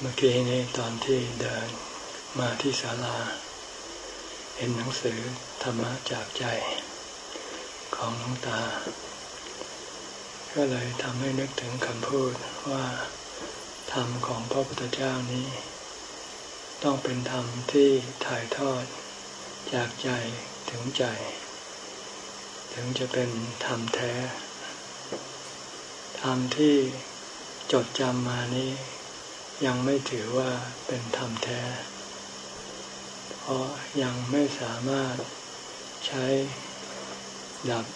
เมื่อกี้นี้ตอนที่เดินมาที่ศาลา เห็นหนังสือธรรมะจากใจของหลวงตา ก็เลยทำให้นึกถึงคำพูดว่าธรรมของพระพุทธเจ้านี้ ต้องเป็นธรรมที่ถ่ายทอดจากใจถึงใจ ถึงจะเป็นธรรมแท้ ธรรมที่จดจำมานี้ ยังไม่ถือว่าเป็นธรรมแท้ เพราะยังไม่สามารถใช้ดับ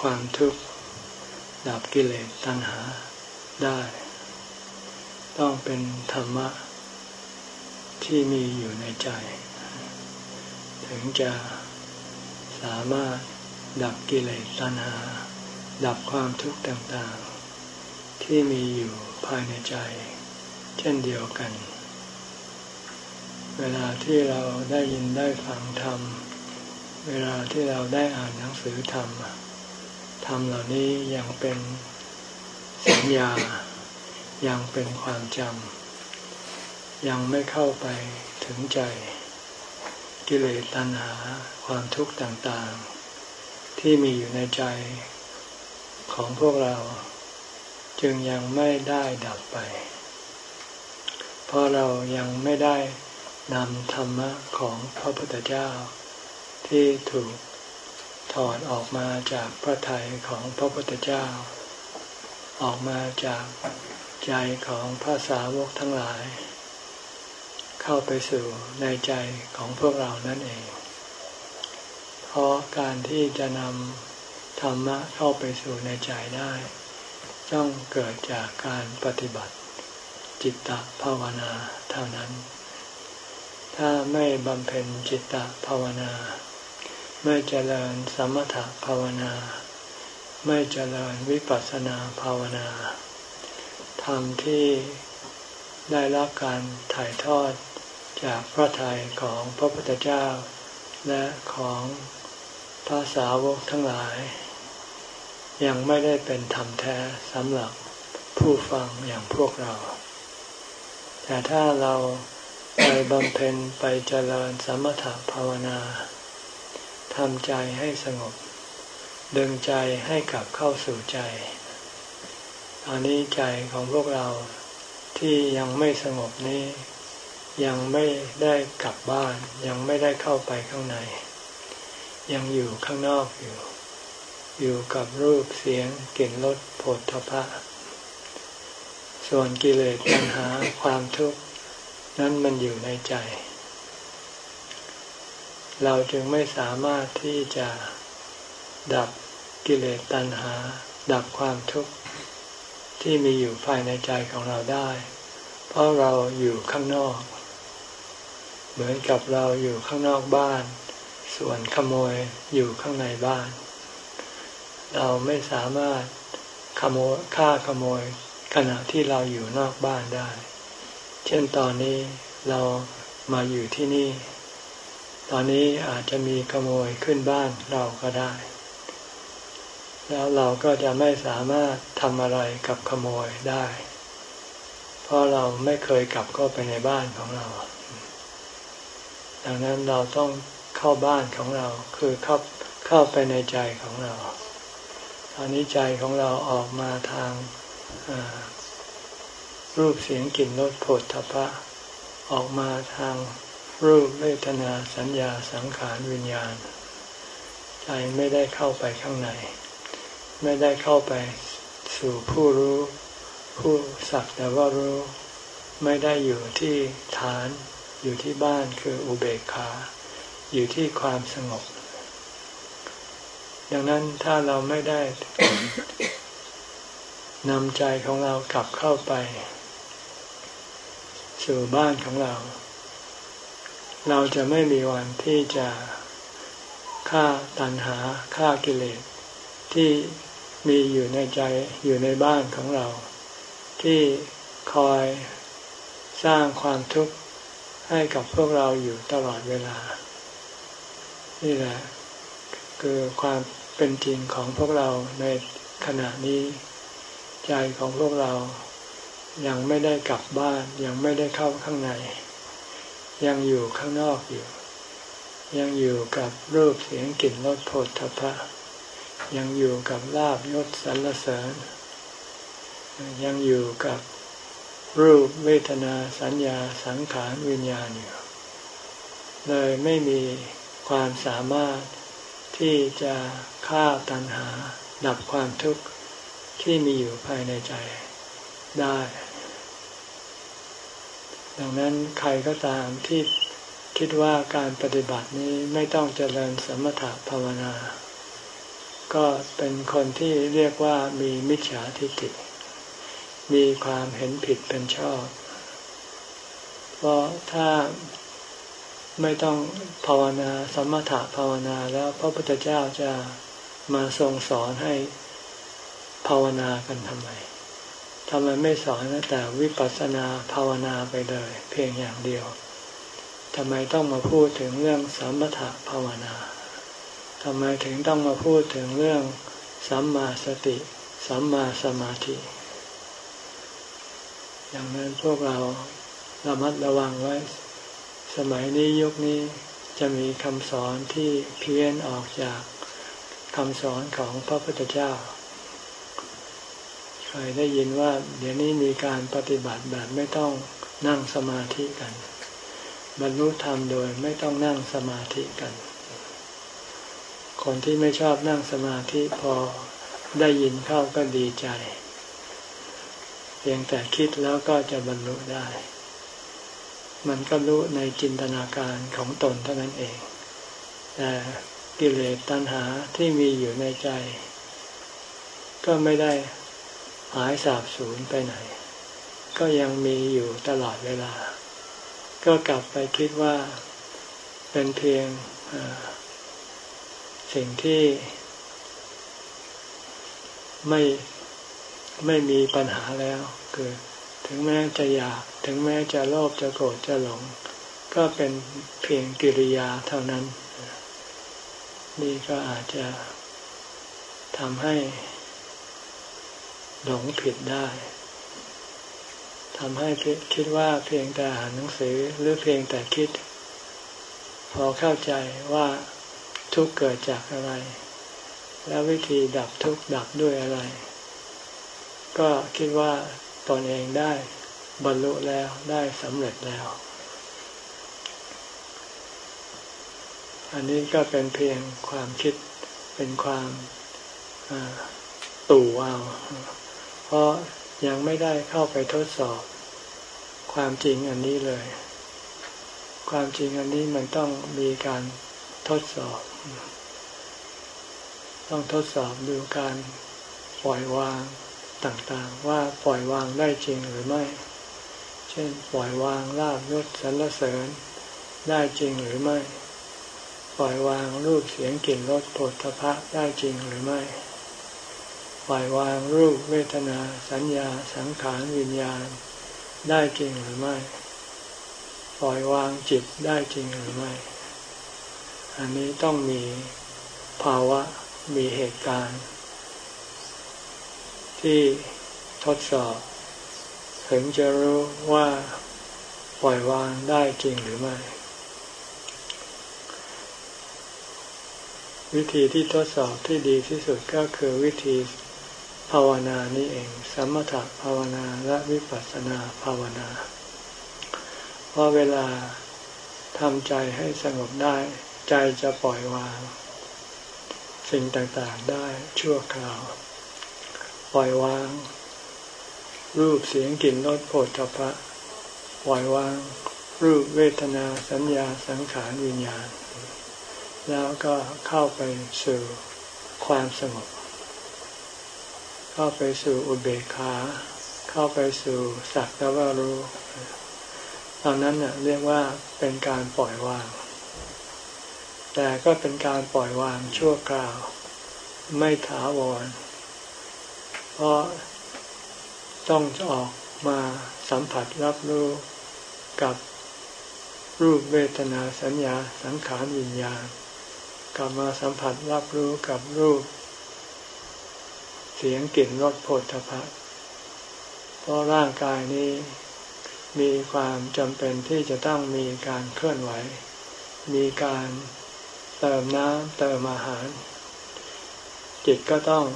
ความทุกข์ ดับกิเลสตัณหาได้ ต้องเป็นธรรมะ ที่มีอยู่ในใจ ถึงจะสามารถดับกิเลสตัณหา ดับความทุกข์ต่างๆ ที่มีอยู่ภายในใจ เช่นเดียวกัน เวลาที่เราได้ยินได้ฟังธรรม เวลาที่เราได้อ่านหนังสือธรรมธรรมเหล่านี้ยังเป็นสัญญา ยังเป็นความจำ ยังไม่เข้าไปถึงใจ กิเลสตัณหาความทุกข์ต่างๆ ที่มีอยู่ในใจของพวกเรา จึงยังไม่ได้ดับไป เพราะเรายังไม่ได้นำธรรมะของพระพุทธเจ้า ที่ถูกถอดออกมาจากพระทัยของพระพุทธเจ้า ออกมาจากใจของพระสาวกทั้งหลาย เข้าไปสู่ในใจของพวกเรานั่นเอง เพราะการที่จะนำธรรมะเข้าไปสู่ในใจได้ ต้องเกิดจากการปฏิบัติ จิตตภาวนาเท่านั้น ถ้าไม่บำเพ็ญจิตตภาวนา ไม่เจริญสมถภาวนา ไม่เจริญวิปัสสนาภาวนาธรรมที่ได้รับการถ่ายทอดจากพระทัยของพระพุทธเจ้า และของพระสาวกทั้งหลาย ยังไม่ได้เป็นธรรมแท้สำหรับผู้ฟังอย่างพวกเรา แต่ถ้าเราไปบำเพ็ญไปเจริญสมถภาวนาทำใจให้สงบ ดึงใจให้กลับเข้าสู่ใจ ตอนนี้ใจของพวกเราที่ยังไม่สงบนี้ ยังไม่ได้กลับบ้าน ยังไม่ได้เข้าไปข้างใน ยังอยู่ข้างนอกอยู่ อยู่กับรูปเสียงกลิ่นรสผลทพะ ส่วนกิเลสปัญหาความทุกข์นั้นมันอยู่ในใจ เราจึงไม่สามารถที่จะดับกิเลสตัณหา ดับความทุกข์ที่มีอยู่ภายในใจของเราได้ เพราะเราอยู่ข้างนอก เหมือนกับเราอยู่ข้างนอกบ้าน ส่วนขโมยอยู่ข้างในบ้าน เราไม่สามารถขโมยฆ่าขโมย ขณะที่เราอยู่นอกบ้านได้ เช่นตอนนี้เรามาอยู่ที่นี่ ตอนนี้อาจจะมีขโมยขึ้นบ้านเราก็ได้ แล้วเราก็จะไม่สามารถทำอะไรกับขโมยได้ เพราะเราไม่เคยกลับเข้าไปในบ้านของเรา ดังนั้นเราต้องเข้าบ้านของเราคือเข้าเข้าไปในใจของเราตอนนี้ใจของเราออกมาทาง รูปเสียงกลิ่นรสโผดทพะออกมาทางรูปเวทนาสัญญาสังขารวิญญาณ ใจไม่ได้เข้าไปข้างใน ไม่ได้เข้าไปสู่ผู้รู้ ผู้สักแต่ว่ารู้ ไม่ได้อยู่ที่ฐานอยู่ที่บ้านคืออุเบกขา อยู่ที่ความสงบ ดังนั้นถ้าเราไม่ได้ นำใจของเรากลับเข้าไป สู่บ้านของเรา เราจะไม่มีวันที่จะฆ่าตัณหาฆ่ากิเลส ที่มีอยู่ในใจอยู่ในบ้านของเรา ที่คอยสร้างความทุกข์ให้กับพวกเราอยู่ตลอดเวลา นี่แหละ คือความเป็นจริงของพวกเราในขณะนี้ ใจของพวกเรายังไม่ได้กลับบ้านยังไม่ได้เข้าข้างใน ยังอยู่ข้างนอกอยู่ ยังอยู่กับรูปเสียงกลิ่นรสโผฏฐพะ ยังอยู่กับลาบยศสรรเสริญ ยังอยู่กับรูปเวทนาสัญญาสังขารวิญญาณอยู่เลยไม่มีความสามารถที่จะฆ่าตัณหาดับความทุกข์ ที่มีอยู่ภายในใจได้ ดังนั้นใครก็ตามที่คิดว่าการปฏิบัตินี้ไม่ต้องเจริญสมถะภาวนา ก็เป็นคนที่เรียกว่ามีมิจฉาทิฏฐิ มีความเห็นผิดเป็นชอบ เพราะถ้าไม่ต้องภาวนาสมถะภาวนาแล้วพระพุทธเจ้าจะมาทรงสอนให้ ภาวนากันทำไมทำไมไม่สอนแต่วิปัสสนาภาวนาไปเลย เพียงอย่างเดียวทำไมต้องมาพูดถึงเรื่องสมถะภาวนาทำไมถึงต้องมาพูดถึงเรื่องสัมมาสติสัมมาสมาธิอย่างนั้นพวกเราระมัดระวังไว้ สมัยนี้ยุคนี้จะมีคำสอนที่เพี้ยนออกจากคำสอนของพระพุทธเจ้า ใครได้ยินว่า เดี๋ยวนี้มีการปฏิบัติแบบไม่ต้องนั่งสมาธิกัน บรรลุธรรมโดยไม่ต้องนั่งสมาธิกัน คนที่ไม่ชอบนั่งสมาธิพอได้ยินเข้าก็ดีใจ เพียงแต่คิดแล้วก็จะบรรลุได้ มันก็รู้ในจินตนาการของตนเท่านั้นเอง แต่กิเลสตัณหาที่มีอยู่ในใจ ก็ไม่ได้ หายสาบสูญไปไหน ก็ยังมีอยู่ตลอดเวลา ก็กลับไปคิดว่าเป็นเพียงสิ่งที่ ไม่ไม่มีปัญหาแล้ว คือถึงแม้จะอยากถึงแม้จะโลภจะโกรธจะหลง ก็เป็นเพียงกิริยาเท่านั้น นี่ก็อาจจะทำให้ หลงผิดได้ทำให้คิดว่าเพียงแต่อ่านหนังสือหรือเพียงแต่คิด พอเข้าใจว่าทุกเกิดจากอะไร แล้ววิธีดับทุกดับด้วยอะไร ก็คิดว่าตนเองได้บรรลุแล้วได้สำเร็จแล้ว อันนี้ก็เป็นเพียงความคิดเป็นความตู่เอา เพราะยังไม่ได้เข้าไปทดสอบ ความจริงอันนี้เลย ความจริงอันนี้มันต้องมีการทดสอบ ต้องทดสอบดูการปล่อยวางต่างๆ ว่าปล่อยวางได้จริงหรือไม่ เช่นปล่อยวางลาบยศสรรเสริญได้จริงหรือไม่ ปล่อยวางรูปเสียงกลิ่นรสผลพะได้จริงหรือไม่ ปล่อยวางรูปเวทนา สัญญาสังขารวิญญาณ ได้จริงหรือไม่ ปล่อยวางจิตได้จริงหรือไม่ อันนี้ต้องมีภาวะมีเหตุการณ์ ที่ทดสอบ ถึงจะรู้ว่าปล่อยวางได้จริงหรือไม่ วิธีที่ทดสอบที่ดีที่สุดก็คือวิธี ภาวนานี่เอง สมถะภาวนาและวิปัสสนาภาวนาเพราะเวลาทำใจให้สงบได้ ใจจะปล่อยวาง สิ่งต่างๆได้ชั่วคราว ปล่อยวาง รูปเสียงกลิ่นรสโผฏฐพะปล่อยวาง รูปเวทนาสัญญาสังขารวิญญาณ แล้วก็เข้าไปสู่ความสงบ เข้าไปสู่อุเบกขา เข้าไปสู่สักแต่ว่ารู้ ตอนนั้นเน่ยเรียกว่าเป็นการปล่อยวาง แต่ก็เป็นการปล่อยวางชั่วคราว ไม่ถาวร เพราะต้องออกมาสัมผัสรับรู้กับรูปเวทนาสัญญาสังขารวิญญาณกลับมาสัมผัสรับรู้กับรูป เสียงกลิ่นรสโผฏฐพะเพราะร่างกายนี้มีความจำเป็นที่จะต้องมีการเคลื่อนไหว มีการเติมน้ำเติมอาหาร จิตก็ต้อง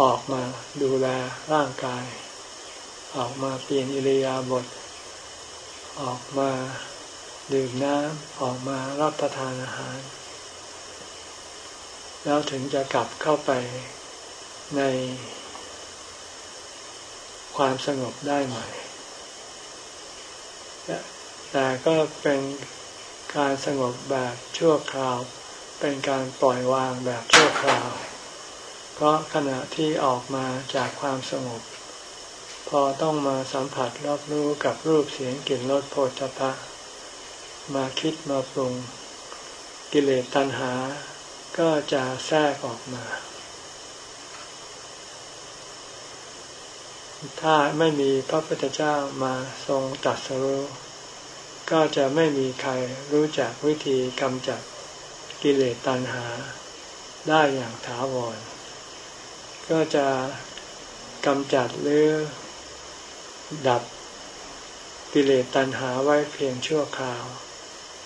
ออกมาดูแลร่างกาย ออกมาเปลี่ยนอิริยาบถออกมาดื่มน้ำออกมารับประทานอาหาร แล้วถึงจะกลับเข้าไป ในความสงบได้ใหม่ แต่ก็เป็นการสงบแบบชั่วคราว เป็นการปล่อยวางแบบชั่วคราว เพราะขณะที่ออกมาจากความสงบ พอต้องมาสัมผัสรับรู้กับรูปเสียงกลิ่นรสโผฏฐพะ มาคิดมาปรุงกิเลสตัณหาก็จะแทรกออกมา ถ้าไม่มีพระพุทธเจ้ามาทรงตัดสรู้ก็จะไม่มีใครรู้จักวิธีกำจัดกิเลสตัณหาได้อย่างถาวร ก็จะกำจัดหรือดับกิเลสตัณหาไว้เพียงชั่วคราว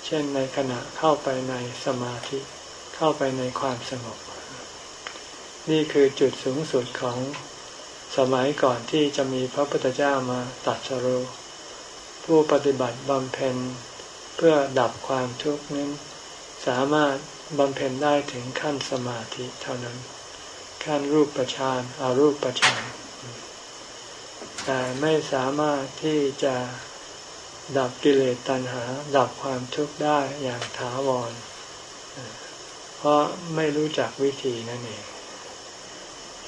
เช่นในขณะเข้าไปในสมาธิเข้าไปในความสงบ นี่คือจุดสูงสุดของ สมัยก่อนที่จะมีพระพุทธเจ้ามาตัดสรุผู้ปฏิบัติบำเพ็ญเพื่อดับความทุกข์นั้นสามารถบำเพ็ญได้ถึงขั้นสมาธิเท่านั้น ขั้นรูปประชานอารูปประชานแต่ไม่สามารถที่จะดับกิเลสตัณหา ดับความทุกข์ได้อย่างถาวร เพราะไม่รู้จักวิธีนั่นเอง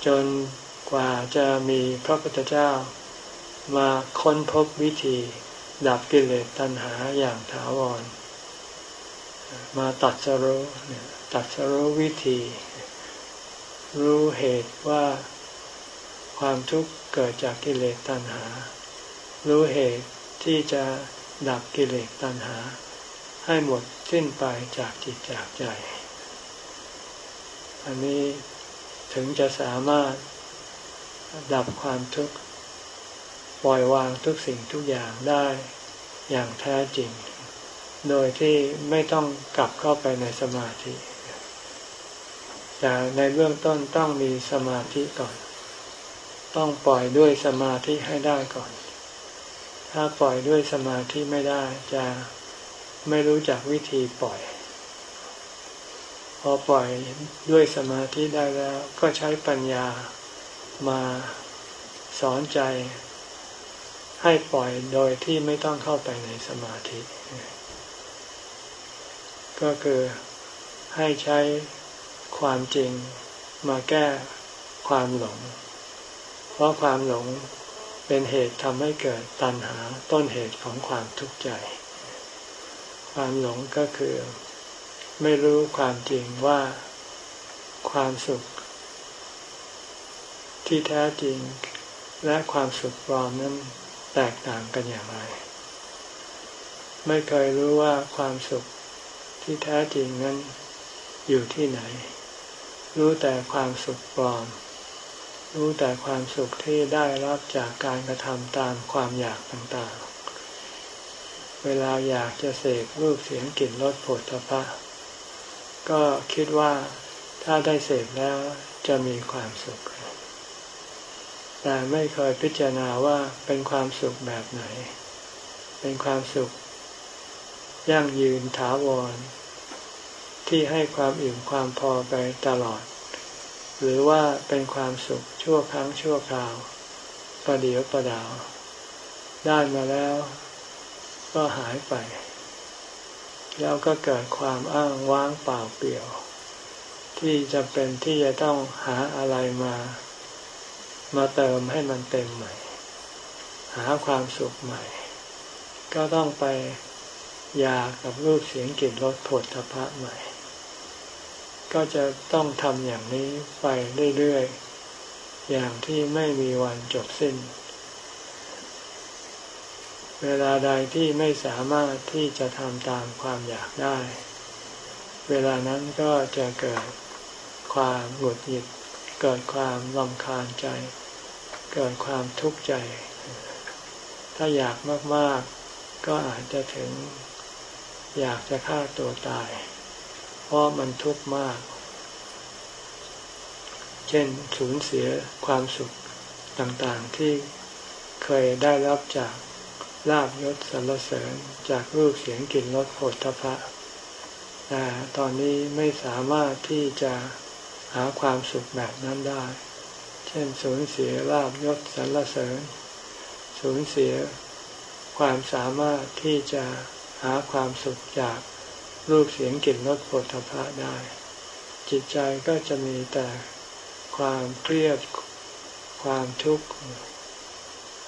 จน กว่าจะมีพระพุทธเจ้า มาค้นพบวิธี ดับกิเลสตัณหาอย่างถาวร มาตัดสรู้ตัดสรู้วิธี รู้เหตุว่าความทุกข์เกิดจากกิเลสตัณหา รู้เหตุที่จะดับกิเลสตัณหา ให้หมดสิ้นไปจากจิตจากใจ อันนี้ถึงจะสามารถ ดับความทุกข์ปล่อยวางทุกสิ่งทุกอย่างได้อย่างแท้จริง โดยที่ไม่ต้องกลับเข้าไปในสมาธิแต่ในเบื้องต้นต้องมีสมาธิก่อน ต้องปล่อยด้วยสมาธิให้ได้ก่อน ถ้าปล่อยด้วยสมาธิไม่ได้จะไม่รู้จักวิธีปล่อย พอปล่อยด้วยสมาธิได้แล้ว ก็ใช้ปัญญา มาสอนใจให้ปล่อยโดยที่ไม่ต้องเข้าไปในสมาธิ ก็คือให้ใช้ความจริงมาแก้ความหลง เพราะความหลงเป็นเหตุทำให้เกิดตัณหาต้นเหตุของความทุกข์ใจ ความหลงก็คือไม่รู้ความจริงว่าความสุข ที่แท้จริงและความสุขปลอมนั้นแตกต่างกันอย่างไร ไม่เคยรู้ว่าความสุขที่แท้จริงนั้นอยู่ที่ไหน รู้แต่ความสุขปลอม รู้แต่ความสุขที่ได้รับจากการกระทำตามความอยากต่างๆ เวลาอยากจะเสกรูปเสียงกลิ่นรสผลตภะก็คิดว่าถ้าได้เสกแล้วจะมีความสุข แต่ไม่เคยพิจารณาว่าเป็นความสุขแบบไหน เป็นความสุข ยั่งยืนถาวร ที่ให้ความอิ่มความพอไปตลอด หรือว่าเป็นความสุขชั่วครั้งชั่วคราว ประเดียวประดาว ได้มาแล้ว ก็หายไป แล้วก็เกิดความอ้างว้างเปล่าเปลี่ยว ที่จะเป็นที่จะต้องหาอะไรมา มาเติมให้มันเต็มใหม่ หาความสุขใหม่ ก็ต้องไปอยากับรูปเสียงกลิ่นรสผลทพะใหม่ ก็จะต้องทำอย่างนี้ไปเรื่อยๆ อย่างที่ไม่มีวันจบสิ้น เวลาใดที่ไม่สามารถที่จะทำตามความอยากได้ เวลานั้นก็จะเกิดความหงุดหงิดเกิดความลำคาญใจ เกิดความทุกข์ใจ ถ้าอยากมาก ๆ ก็อาจจะถึงอยากจะฆ่าตัวตาย เพราะมันทุกข์มาก เช่นสูญเสียความสุขต่างๆที่เคยได้รับจากลาบยศสรรเสริญจากรูปเสียงกลิ่นรสโผฏฐพะแต่ตอนนี้ไม่สามารถที่จะหาความสุขแบบนั้นได้ ช่นสูญเสียลาบยศสรรเสริญ สูญเสียความสามารถที่จะหาความสุขจากรูปเสียงกลิ่นรสผฏฐพะได้ จิตใจก็จะมีแต่ความเครียดความทุกข์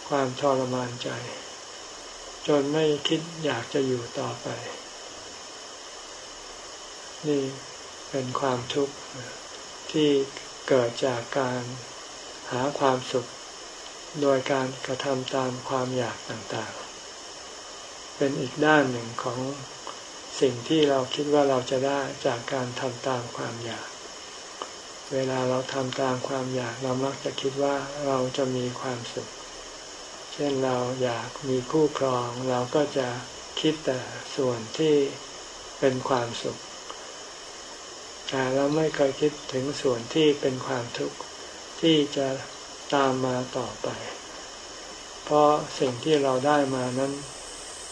ความทรมานใจ จนไม่คิดอยากจะอยู่ต่อไป นี่เป็นความทุกข์ที่เกิดจากการ หาความสุข โดยการกระทำตามความอยากต่างๆ เป็นอีกด้านหนึ่งของสิ่งที่เราคิดว่าเราจะได้จากการทำตามความอยาก เวลาเราทำตามความอยากเรามักจะคิดว่าเราจะมีความสุข เช่นเราอยากมีคู่ครอง เราก็จะคิดแต่ส่วนที่เป็นความสุขแต่เราไม่เคยคิดถึงส่วนที่เป็นความทุกข์ ที่จะตามมาต่อไป เพราะสิ่งที่เราได้มานั้น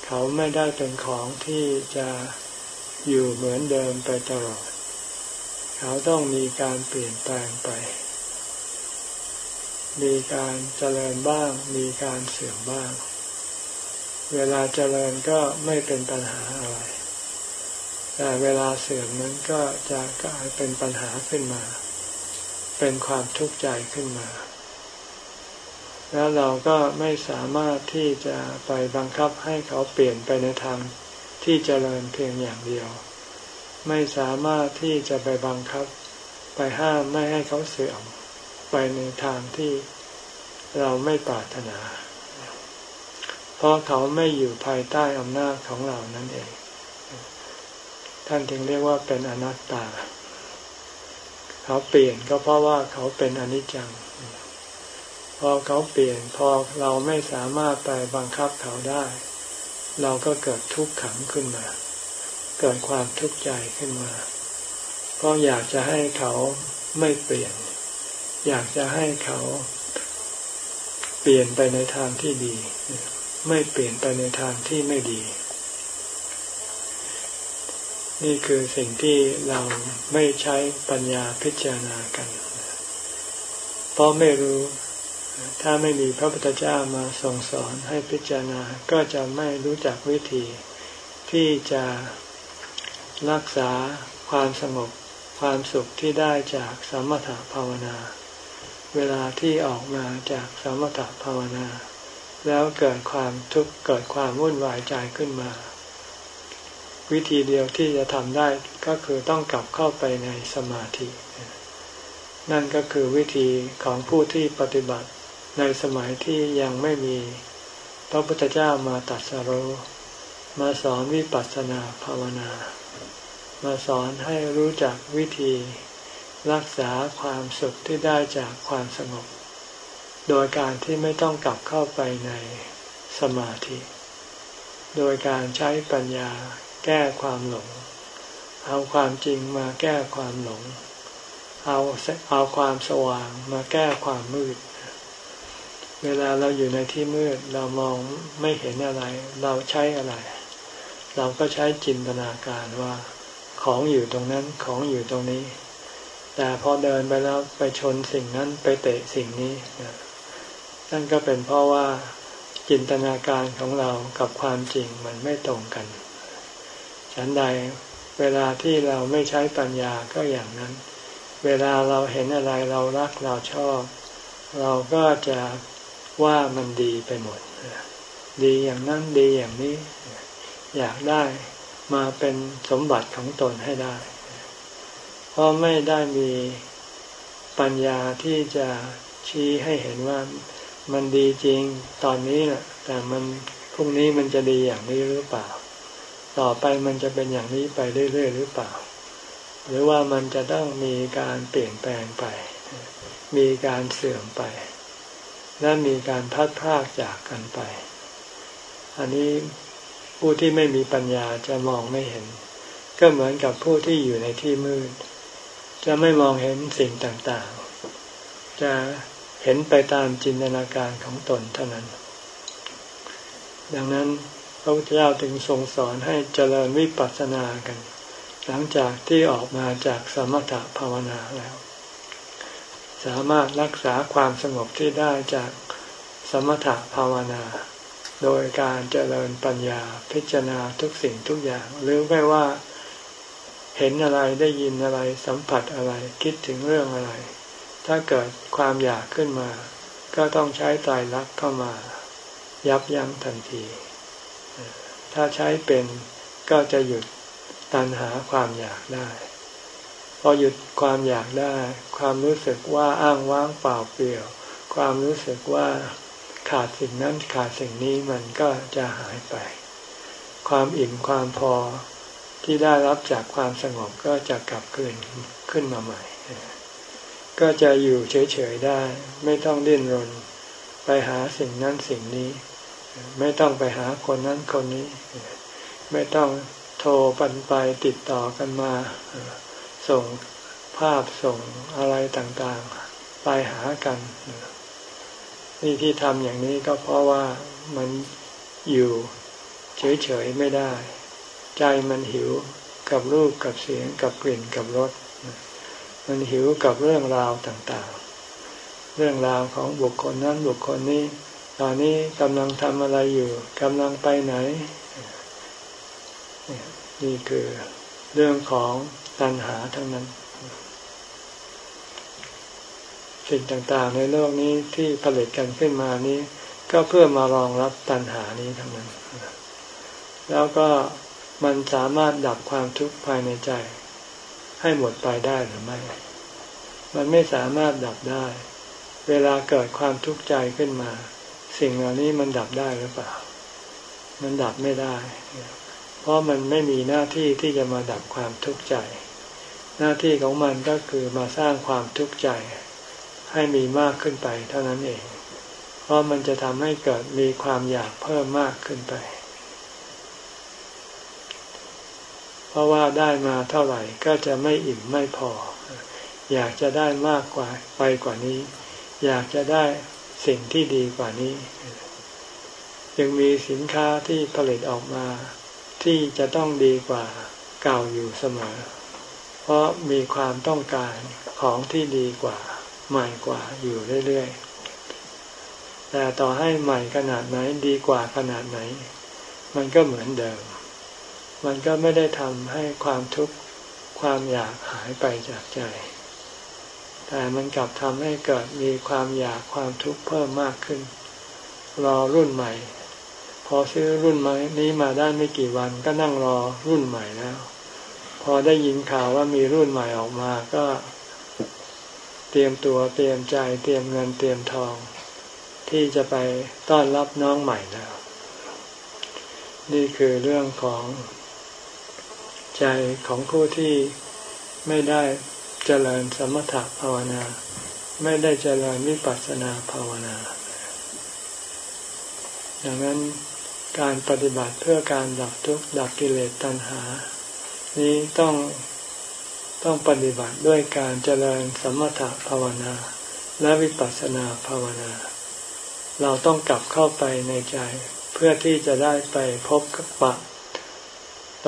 เขาไม่ได้เป็นของที่จะอยู่เหมือนเดิมไปตลอด เขาต้องมีการเปลี่ยนแปลงไป มีการเจริญบ้าง มีการเสื่อมบ้าง เวลาเจริญก็ไม่เป็นปัญหาอะไร แต่เวลาเสื่อมนั้นก็จะกลายเป็นปัญหาขึ้นมา เป็นความทุกข์ใจขึ้นมา แล้วเราก็ไม่สามารถที่จะไปบังคับให้เขาเปลี่ยนไปในทางที่เจริญเพียงอย่างเดียว ไม่สามารถที่จะไปบังคับ ไปห้ามไม่ให้เขาเสื่อมไปในทางที่เราไม่ปรารถนา เพราะเขาไม่อยู่ภายใต้อำนาจของเรานั่นเอง ท่านถึงเรียกว่าเป็นอนัตตา เขาเปลี่ยนก็เพราะว่าเขาเป็นอนิจจัง พอเขาเปลี่ยนพอเราไม่สามารถไปบังคับเขาได้ เราก็เกิดทุกข์ขังขึ้นมา เกิดความทุกข์ใจขึ้นมา ก็อยากจะให้เขาไม่เปลี่ยน อยากจะให้เขาเปลี่ยนไปในทางที่ดี ไม่เปลี่ยนไปในทางที่ไม่ดี นี่คือสิ่งที่เราไม่ใช้ปัญญาพิจารณากัน เพราะไม่รู้ ถ้าไม่มีพระพุทธเจ้ามาทรงสอนให้พิจารณา ก็จะไม่รู้จักวิธีที่จะรักษาความสงบความสุขที่ได้จากสมถภาวนา เวลาที่ออกมาจากสมถภาวนา แล้วเกิดความทุกข์เกิดความวุ่นวายใจขึ้นมา วิธีเดียวที่จะทำได้ก็คือต้องกลับเข้าไปในสมาธิ นั่นก็คือวิธีของผู้ที่ปฏิบัติในสมัยที่ยังไม่มีพระพุทธเจ้ามาตัดสรุมาสอนวิปัสสนาภาวนา มาสอนให้รู้จักวิธีรักษาความสุขที่ได้จากความสงบ โดยการที่ไม่ต้องกลับเข้าไปในสมาธิ โดยการใช้ปัญญา แก้ความหลง เอาความจริงมาแก้ความหลง เอาเอาความสว่างมาแก้ความมืด เวลาเราอยู่ในที่มืดเรามองไม่เห็นอะไร เราใช้อะไร เราก็ใช้จินตนาการว่าของอยู่ตรงนั้นของอยู่ตรงนี้ แต่พอเดินไปแล้วไปชนสิ่งนั้นไปเตะสิ่งนี้นั่นก็เป็นเพราะว่าจินตนาการของเรากับความจริงมันไม่ตรงกัน ฉันใดเวลาที่เราไม่ใช้ปัญญาก็อย่างนั้น เวลาเราเห็นอะไรเรารักเราชอบ เราก็จะว่ามันดีไปหมด ดีอย่างนั้นดีอย่างนี้ อยากได้มาเป็นสมบัติของตนให้ได้ เพราะไม่ได้มีปัญญาที่จะชี้ให้เห็นว่ามันดีจริงตอนนี้นะแต่มันพรุ่งนี้มันจะดีอย่างนี้หรือเปล่า ต่อไปมันจะเป็นอย่างนี้ไปเรื่อยๆหรือเปล่า หรือว่ามันจะต้องมีการเปลี่ยนแปลงไป มีการเสื่อมไป และมีการพัดพากจากกันไป อันนี้ผู้ที่ไม่มีปัญญาจะมองไม่เห็น ก็เหมือนกับผู้ที่อยู่ในที่มืด จะไม่มองเห็นสิ่งต่างๆ จะเห็นไปตามจินตนาการของตนเท่านั้น ดังนั้น พระพุทธเจ้าถึงทรงสอนให้เจริญวิปัสสนากัน หลังจากที่ออกมาจากสมถภาวนาแล้ว สามารถรักษาความสงบที่ได้จากสมถภาวนา โดยการเจริญปัญญาพิจารณาทุกสิ่งทุกอย่าง หรือไม่ว่าเห็นอะไรได้ยินอะไรสัมผัสอะไรคิดถึงเรื่องอะไร ถ้าเกิดความอยากขึ้นมา ก็ต้องใช้ตายรักเข้ามา ยับยั้งทันที ถ้าใช้เป็นก็จะหยุดตันหาความอยากได้ พอหยุดความอยากได้ ความรู้สึกว่าอ้างว้างเปล่าเปลี่ยว ความรู้สึกว่าขาดสิ่งนั้นขาดสิ่งนี้มันก็จะหายไป ความอิ่มความพอที่ได้รับจากความสงบก็จะกลับคืนขึ้นมาใหม่ ก็จะอยู่เฉยๆได้ ไม่ต้องดิ้นรน ไปหาสิ่งนั้นสิ่งนี้ ไม่ต้องไปหาคนนั้นคนนี้ ไม่ต้องโทรปันไปติดต่อกันมา ส่งภาพส่งอะไรต่างๆ ไปหากันนี่ที่ทำอย่างนี้ก็เพราะว่ามันอยู่เฉยๆไม่ได้ ใจมันหิวกับรูปกับเสียงกับกลิ่นกับรสมันหิวกับเรื่องราวต่างๆ เรื่องราวของบุคคลนั้นบุคคลนี้ ตอนนี้กำลังทำอะไรอยู่กำลังไปไหน นี่คือเรื่องของตัณหาทั้งนั้น สิ่งต่างๆในโลกนี้ที่ผลิตกันขึ้นมานี้ ก็เพื่อมารองรับตัณหานี้ทั้งนั้น แล้วก็มันสามารถดับความทุกข์ภายในใจ ให้หมดไปได้หรือไม่ มันไม่สามารถดับได้ เวลาเกิดความทุกข์ใจขึ้นมา สิ่งเหล่านี้มันดับได้หรือเปล่า มันดับไม่ได้ เพราะมันไม่มีหน้าที่ที่จะมาดับความทุกข์ใจ หน้าที่ของมันก็คือมาสร้างความทุกข์ใจ ให้มีมากขึ้นไปเท่านั้นเอง เพราะมันจะทำให้เกิดมีความอยากเพิ่มมากขึ้นไป เพราะว่าได้มาเท่าไหร่ก็จะไม่อิ่มไม่พอ อยากจะได้มากกว่าไปกว่านี้ อยากจะได้ สิ่งที่ดีกว่านี้ยังมีสินค้าที่ผลิตออกมา ที่จะต้องดีกว่าเก่าอยู่เสมอ เพราะมีความต้องการของที่ดีกว่า ใหม่กว่าอยู่เรื่อยๆ แต่ต่อให้ใหม่ขนาดไหนดีกว่าขนาดไหน มันก็เหมือนเดิม มันก็ไม่ได้ทำให้ความทุกข์ความอยากหายไปจากใจ แต่มันกลับทำให้เกิดมีความอยากความทุกข์เพิ่มมากขึ้น รอรุ่นใหม่ พอซื้อรุ่นใหม่นี้มาได้ไม่กี่วันก็นั่งรอรุ่นใหม่แล้ว พอได้ยินข่าวว่ามีรุ่นใหม่ออกมาก็ เตรียมตัวเตรียมใจเตรียมเงินเตรียมทอง ที่จะไปต้อนรับน้องใหม่แล้ว นี่คือเรื่องของใจของผู้ที่ไม่ได้ เจริญสมถภาวนา ไม่ได้เจริญวิปัสสนาภาวนา ดังนั้นการปฏิบัติเพื่อการดับทุกข์ดับกิเลสตัณหา นี้ต้องต้องปฏิบัติด้วยการเจริญสมถภาวนา และวิปัสสนาภาวนา เราต้องกลับเข้าไปในใจ เพื่อที่จะได้ไปพบกับปะ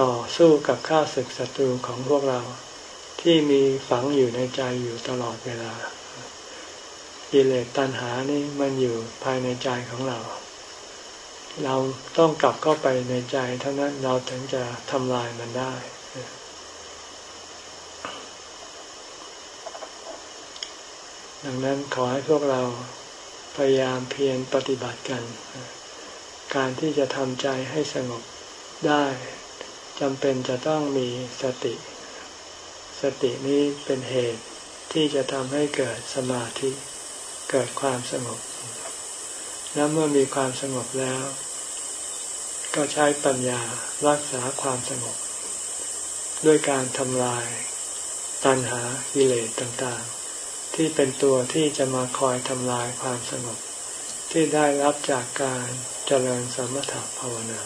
ต่อสู้กับข้าศึกศัตรูของพวกเรา ที่มีฝังอยู่ในใจอยู่ตลอดเวลากิเลสตัณหานี่มันอยู่ภายในใจของเรา เราต้องกลับเข้าไปในใจเท่านั้นเราถึงจะทำลายมันได้ ดังนั้นขอให้พวกเราพยายามเพียรปฏิบัติกัน การที่จะทำใจให้สงบได้จำเป็นจะต้องมีสติ สตินี้เป็นเหตุที่จะทำให้เกิดสมาธิ เกิดความสงบ และเมื่อมีความสงบแล้ว ก็ใช้ปัญญารักษาความสงบ ด้วยการทำลาย ตัณหากิเลสต่างๆ ที่เป็นตัวที่จะมาคอยทำลายความสงบ ที่ได้รับจากการเจริญสมถภาวนา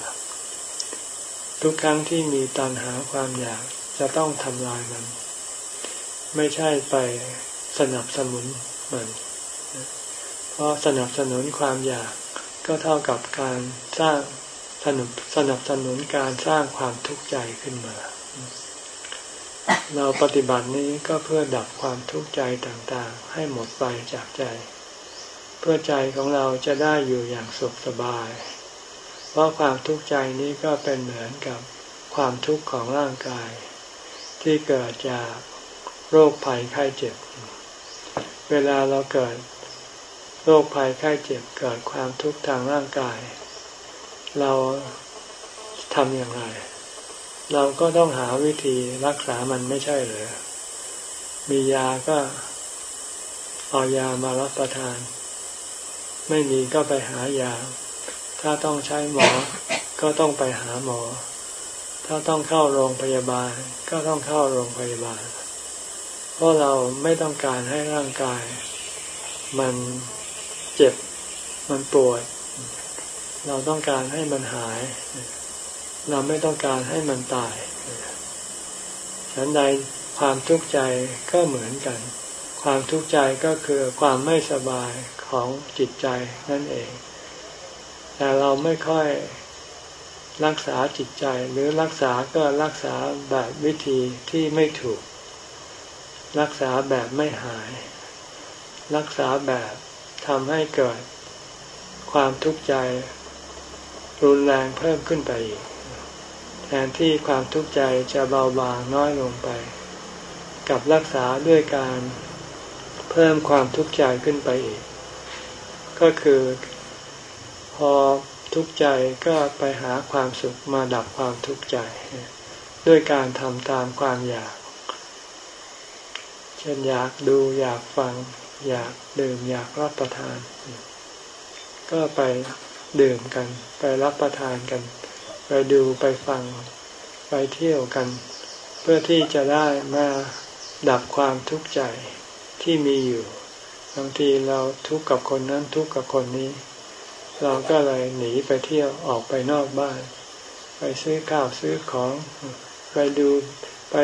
ทุกครั้งที่มีตัณหาความอยากจะต้องทำลายมัน ไม่ใช่ไปสนับสนุนมัน เพราะสนับสนุนความอยากก็เท่ากับการสร้างสนับสนับสนุนการสร้างความทุกข์ใจขึ้นมา เราปฏิบัตินี้ก็เพื่อดับความทุกข์ใจต่างๆ ให้หมดไปจากใจ เพื่อใจของเราจะได้อยู่อย่างสุขสบาย เพราะความทุกข์ใจนี้ก็เป็นเหมือนกับความทุกข์ของร่างกาย ที่เกิดจาก โรคภัยไข้เจ็บ เวลาเราเกิดโรคภัยไข้เจ็บเกิดความทุกข์ทางร่างกาย เราทำอย่างไร เราก็ต้องหาวิธีรักษามันไม่ใช่หรือมียาก็เอายามารับประทาน ไม่มีก็ไปหายา ถ้าต้องใช้หมอ ก็ต้องไปหาหมอ ถ้าต้องเข้าโรงพยาบาล ก็ต้องเข้าโรงพยาบาล เพราะเราไม่ต้องการให้ร่างกาย มันเจ็บมันปวด เราต้องการให้มันหาย เราไม่ต้องการให้มันตายฉันใดความทุกข์ใจก็เหมือนกัน ความทุกข์ใจก็คือความไม่สบายของจิตใจนั่นเอง แต่เราไม่ค่อยรักษาจิตใจหรือรักษาก็รักษาแบบวิธีที่ไม่ถูก รักษาแบบไม่หาย รักษาแบบทำให้เกิดความทุกข์ใจ รุนแรงเพิ่มขึ้นไปอีกแทนที่ความทุกข์ใจจะเบาบางน้อยลงไป กับรักษาด้วยการเพิ่มความทุกข์ใจขึ้นไปอีก ก็คือ พอทุกข์ใจก็ไปหาความสุขมาดับความทุกข์ใจ ด้วยการทำตามความอยาก เช่นอยากดูอยากฟัง อยากดื่มอยากรับประทาน ก็ไปดื่มกัน ไปรับประทานกัน ไปดูไปฟัง ไปเที่ยวกัน เพื่อที่จะได้มาดับความทุกข์ใจที่มีอยู่บางทีเราทุกข์กับคนนั้นทุกข์กับคนนี้ เราก็เลยหนีไปเที่ยวออกไปนอกบ้าน ไปซื้อข้าวซื้อของ ไปดูไป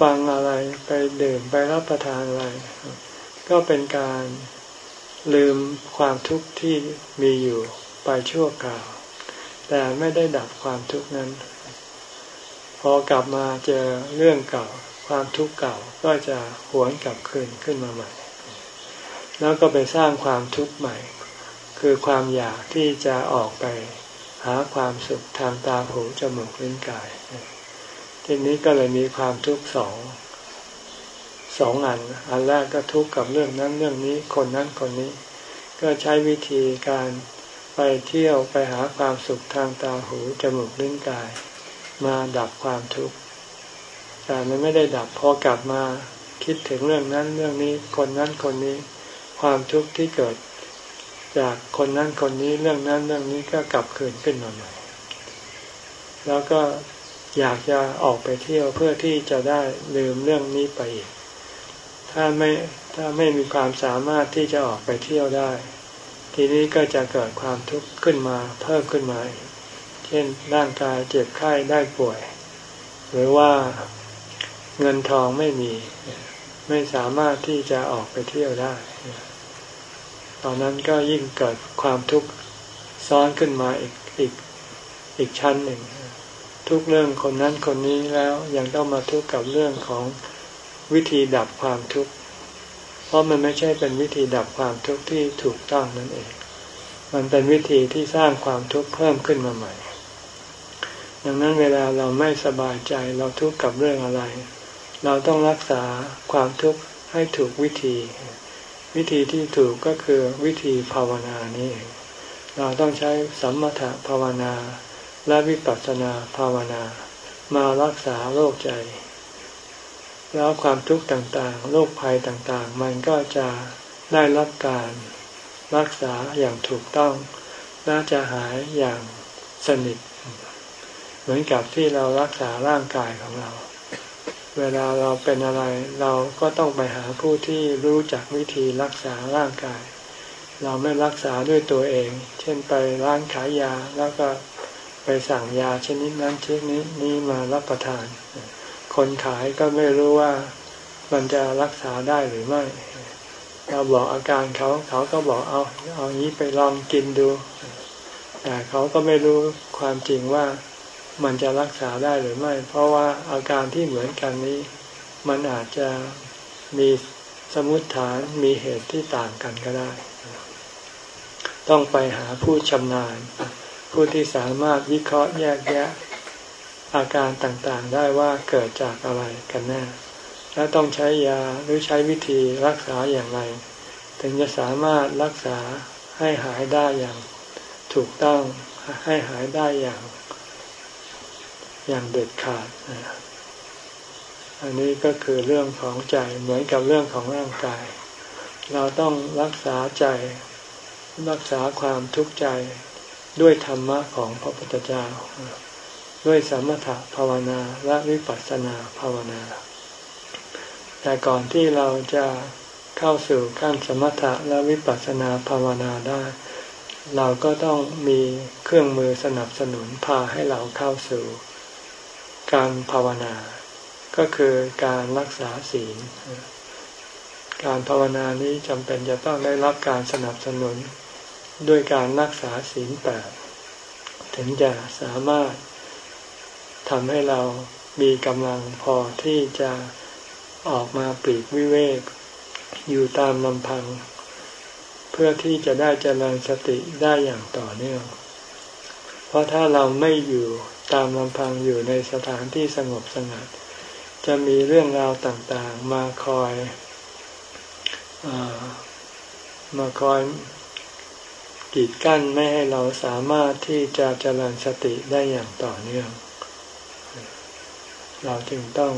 ฟังอะไรไปดื่มไปรับประทานอะไร ก็เป็นการลืมความทุกข์ที่มีอยู่ไปชั่วคราว แต่ไม่ได้ดับความทุกข์นั้น พอกลับมาเจอเรื่องเก่า ความทุกข์เก่าก็จะหวนกลับคืนขึ้นมาใหม่ แล้วก็ไปสร้างความทุกข์ใหม่ คือความอยากที่จะออกไป หาความสุขทางตาหูจมูกลิ้นกาย ทีนี้ก็เลยมีความทุกข์สองสองอัน อันแรกก็ทุกข์กับเรื่องนั้นเรื่องนี้คนนั้นคนนี้ ก็ใช้วิธีการไปเที่ยวไปหาความสุขทางตาหูจมูกลิ้นกาย มาดับความทุกข์แต่มันไม่ได้ดับพอกลับมาคิดถึงเรื่องนั้นเรื่องนี้คนนั้นคนนี้ ความทุกข์ที่เกิด จากคนนั้นคนนี้เรื่องนั้นเรื่องนี้ก็กลับคืนขึ้นมาใหม่แล้วก็ อยากจะออกไปเที่ยวเพื่อที่จะได้ลืมเรื่องนี้ไปอีก ถ้าไม่ถ้าไม่มีความสามารถที่จะออกไปเที่ยวได้ ทีนี้ก็จะเกิดความทุกข์ขึ้นมาเพิ่มขึ้นมา เช่นร่างกายเจ็บไข้ได้ป่วย หรือว่าเงินทองไม่มี ไม่สามารถที่จะออกไปเที่ยวได้ ตอนนั้นก็ยิ่งเกิดความทุกข์ซ้อนขึ้นมาอีกอีกอีกชั้นหนึ่ง ทุกเรื่องคนนั้นคนนี้แล้วยังต้องมาทุกข์กับเรื่องของวิธีดับความทุกข์ เพราะมันไม่ใช่เป็นวิธีดับความทุกข์ที่ถูกต้องนั่นเอง มันเป็นวิธีที่สร้างความทุกข์เพิ่มขึ้นมาใหม่ ดังนั้นเวลาเราไม่สบายใจเราทุกข์กับเรื่องอะไร เราต้องรักษาความทุกข์ให้ถูกวิธี วิธีที่ถูกก็คือวิธีภาวนานี่เราต้องใช้สัมมถภาวนา และวิปัสสนาภาวนา มารักษาโรคใจ แล้วความทุกข์ต่างๆ โรคภัยต่างๆ มันก็จะได้รับการรักษาอย่างถูกต้อง และจะหายอย่างสนิท เหมือนกับที่เรารักษาร่างกายของเรา เวลาเราเป็นอะไรเราก็ต้องไปหาผู้ที่รู้จักวิธีรักษาร่างกาย เราไม่รักษาด้วยตัวเอง เช่นไปร้านขายยาแล้วก็ ไปสั่งยาชนิดนั้นชนิดนี้มารับประทาน คนขายก็ไม่รู้ว่ามันจะรักษาได้หรือไม่ เราบอกอาการเขาเขาก็บอกเอาเอางี้ไปลองกินดู แต่เขาก็ไม่รู้ความจริงว่ามันจะรักษาได้หรือไม่ เพราะว่าอาการที่เหมือนกันนี้ มันอาจจะมีสมุติฐานมีเหตุที่ต่างกันก็ได้ ต้องไปหาผู้ชำนาญ ผู้ที่สามารถวิเคราะห์แยกแยะ อาการต่างๆได้ว่าเกิดจากอะไรกันแน่ และต้องใช้ยาหรือใช้วิธีรักษาอย่างไร ถึงจะสามารถรักษาให้หายได้อย่างถูกต้องให้หายได้อย่าง อย่างเด็ดขาด อันนี้ก็คือเรื่องของใจเหมือนกับเรื่องของร่างกาย เราต้องรักษาใจ รักษาความทุกข์ใจ ด้วยธรรมะของพระพุทธเจ้า ด้วยสมถะภาวนาและวิปัสสนาภาวนา แต่ก่อนที่เราจะเข้าสู่ขั้นสมถะและวิปัสสนาภาวนาได้ เราก็ต้องมีเครื่องมือสนับสนุนพาให้เราเข้าสู่การภาวนา ก็คือการรักษาศีล การภาวนานี้จำเป็นจะต้องได้รับการสนับสนุน ด้วยการรักษาศีลแปดถึงจะสามารถทำให้เรามีกำลังพอที่จะออกมาปลีกวิเวก อยู่ตามลำพัง เพื่อที่จะได้เจริญสติได้อย่างต่อเนื่อง เพราะถ้าเราไม่อยู่ตามลำพังอยู่ในสถานที่สงบสงัด จะมีเรื่องราวต่างๆมาคอยอมาคอย กีดกั้นไม่ให้เราสามารถที่จะเจริญสติได้อย่างต่อเนื่อง เราจึงต้อง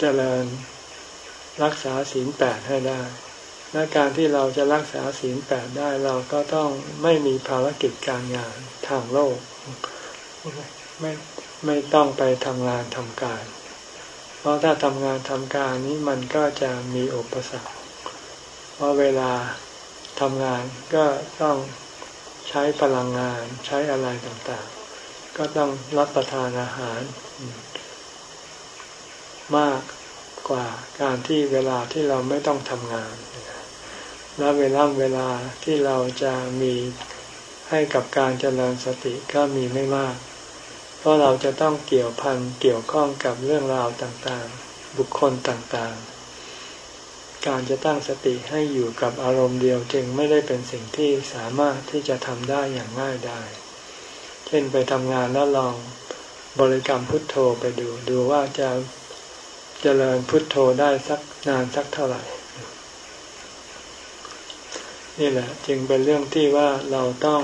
เจริญรักษาศีลแปดให้ได้ และการที่เราจะรักษาศีลแปดได้เราก็ต้องไม่มีภารกิจการงานทางโลก ไม่ไม่ต้องไปทำงานทำการ เพราะถ้าทำงานทำการนี้มันก็จะมีอุปสรรค เพราะเวลาทำงานก็ต้อง ใช้พลังงานใช้อะไรต่างๆ ก็ต้องรับประทานอาหาร มากกว่าการที่เวลาที่เราไม่ต้องทำงาน และเวลาเวลาที่เราจะมีให้กับการเจริญสติก็มีไม่มาก เพราะเราจะต้องเกี่ยวพันเกี่ยวข้องกับเรื่องราวต่างๆ บุคคลต่างๆ การจะตั้งสติให้อยู่กับอารมณ์เดียวจึงไม่ได้เป็นสิ่งที่สามารถที่จะทำได้อย่างง่ายได้ เช่นไปทำงานแล้วลองบริกรรมพุทโธไปดูดูว่าจะจะเจริญพุทโธได้สักนานสักเท่าไหร่ นี่แหละ จึงเป็นเรื่องที่ว่าเราต้อง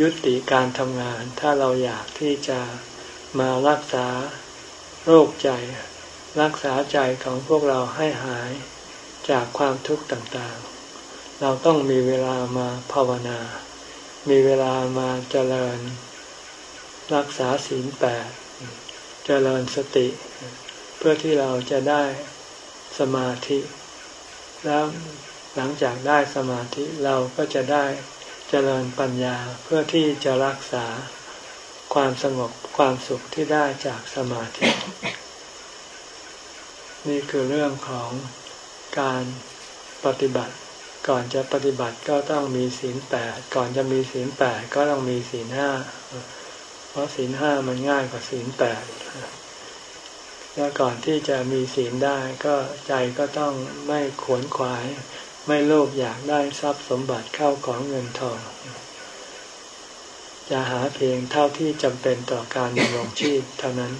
ยุติการทำงาน ถ้าเราอยากที่จะมารักษาโรคใจ รักษาใจของพวกเราให้หายจากความทุกข์ต่างๆ เราต้องมีเวลามาภาวนา มีเวลามาเจริญ รักษาศีลแปด เจริญสติ เพื่อที่เราจะได้สมาธิ แล้วหลังจากได้สมาธิเราก็จะได้เจริญปัญญาเพื่อที่จะรักษาความสงบความสุขที่ได้จากสมาธิ นี่คือเรื่องของการปฏิบัติ ก่อนจะปฏิบัติก็ต้องมีศีลแปดก่อนจะมีศีลแปดก็ต้องมีศีลห้าเพราะศีลห้ามันง่ายกว่าศีลแปดแล้วก่อนที่จะมีศีลได้ก็ใจก็ต้องไม่ขวนขวาย ไม่โลภอยากได้ทรัพย์สมบัติเข้าของเงินทอง จะหาเพียงเท่าที่จำเป็นต่อการดำรงชีพเท่านั้น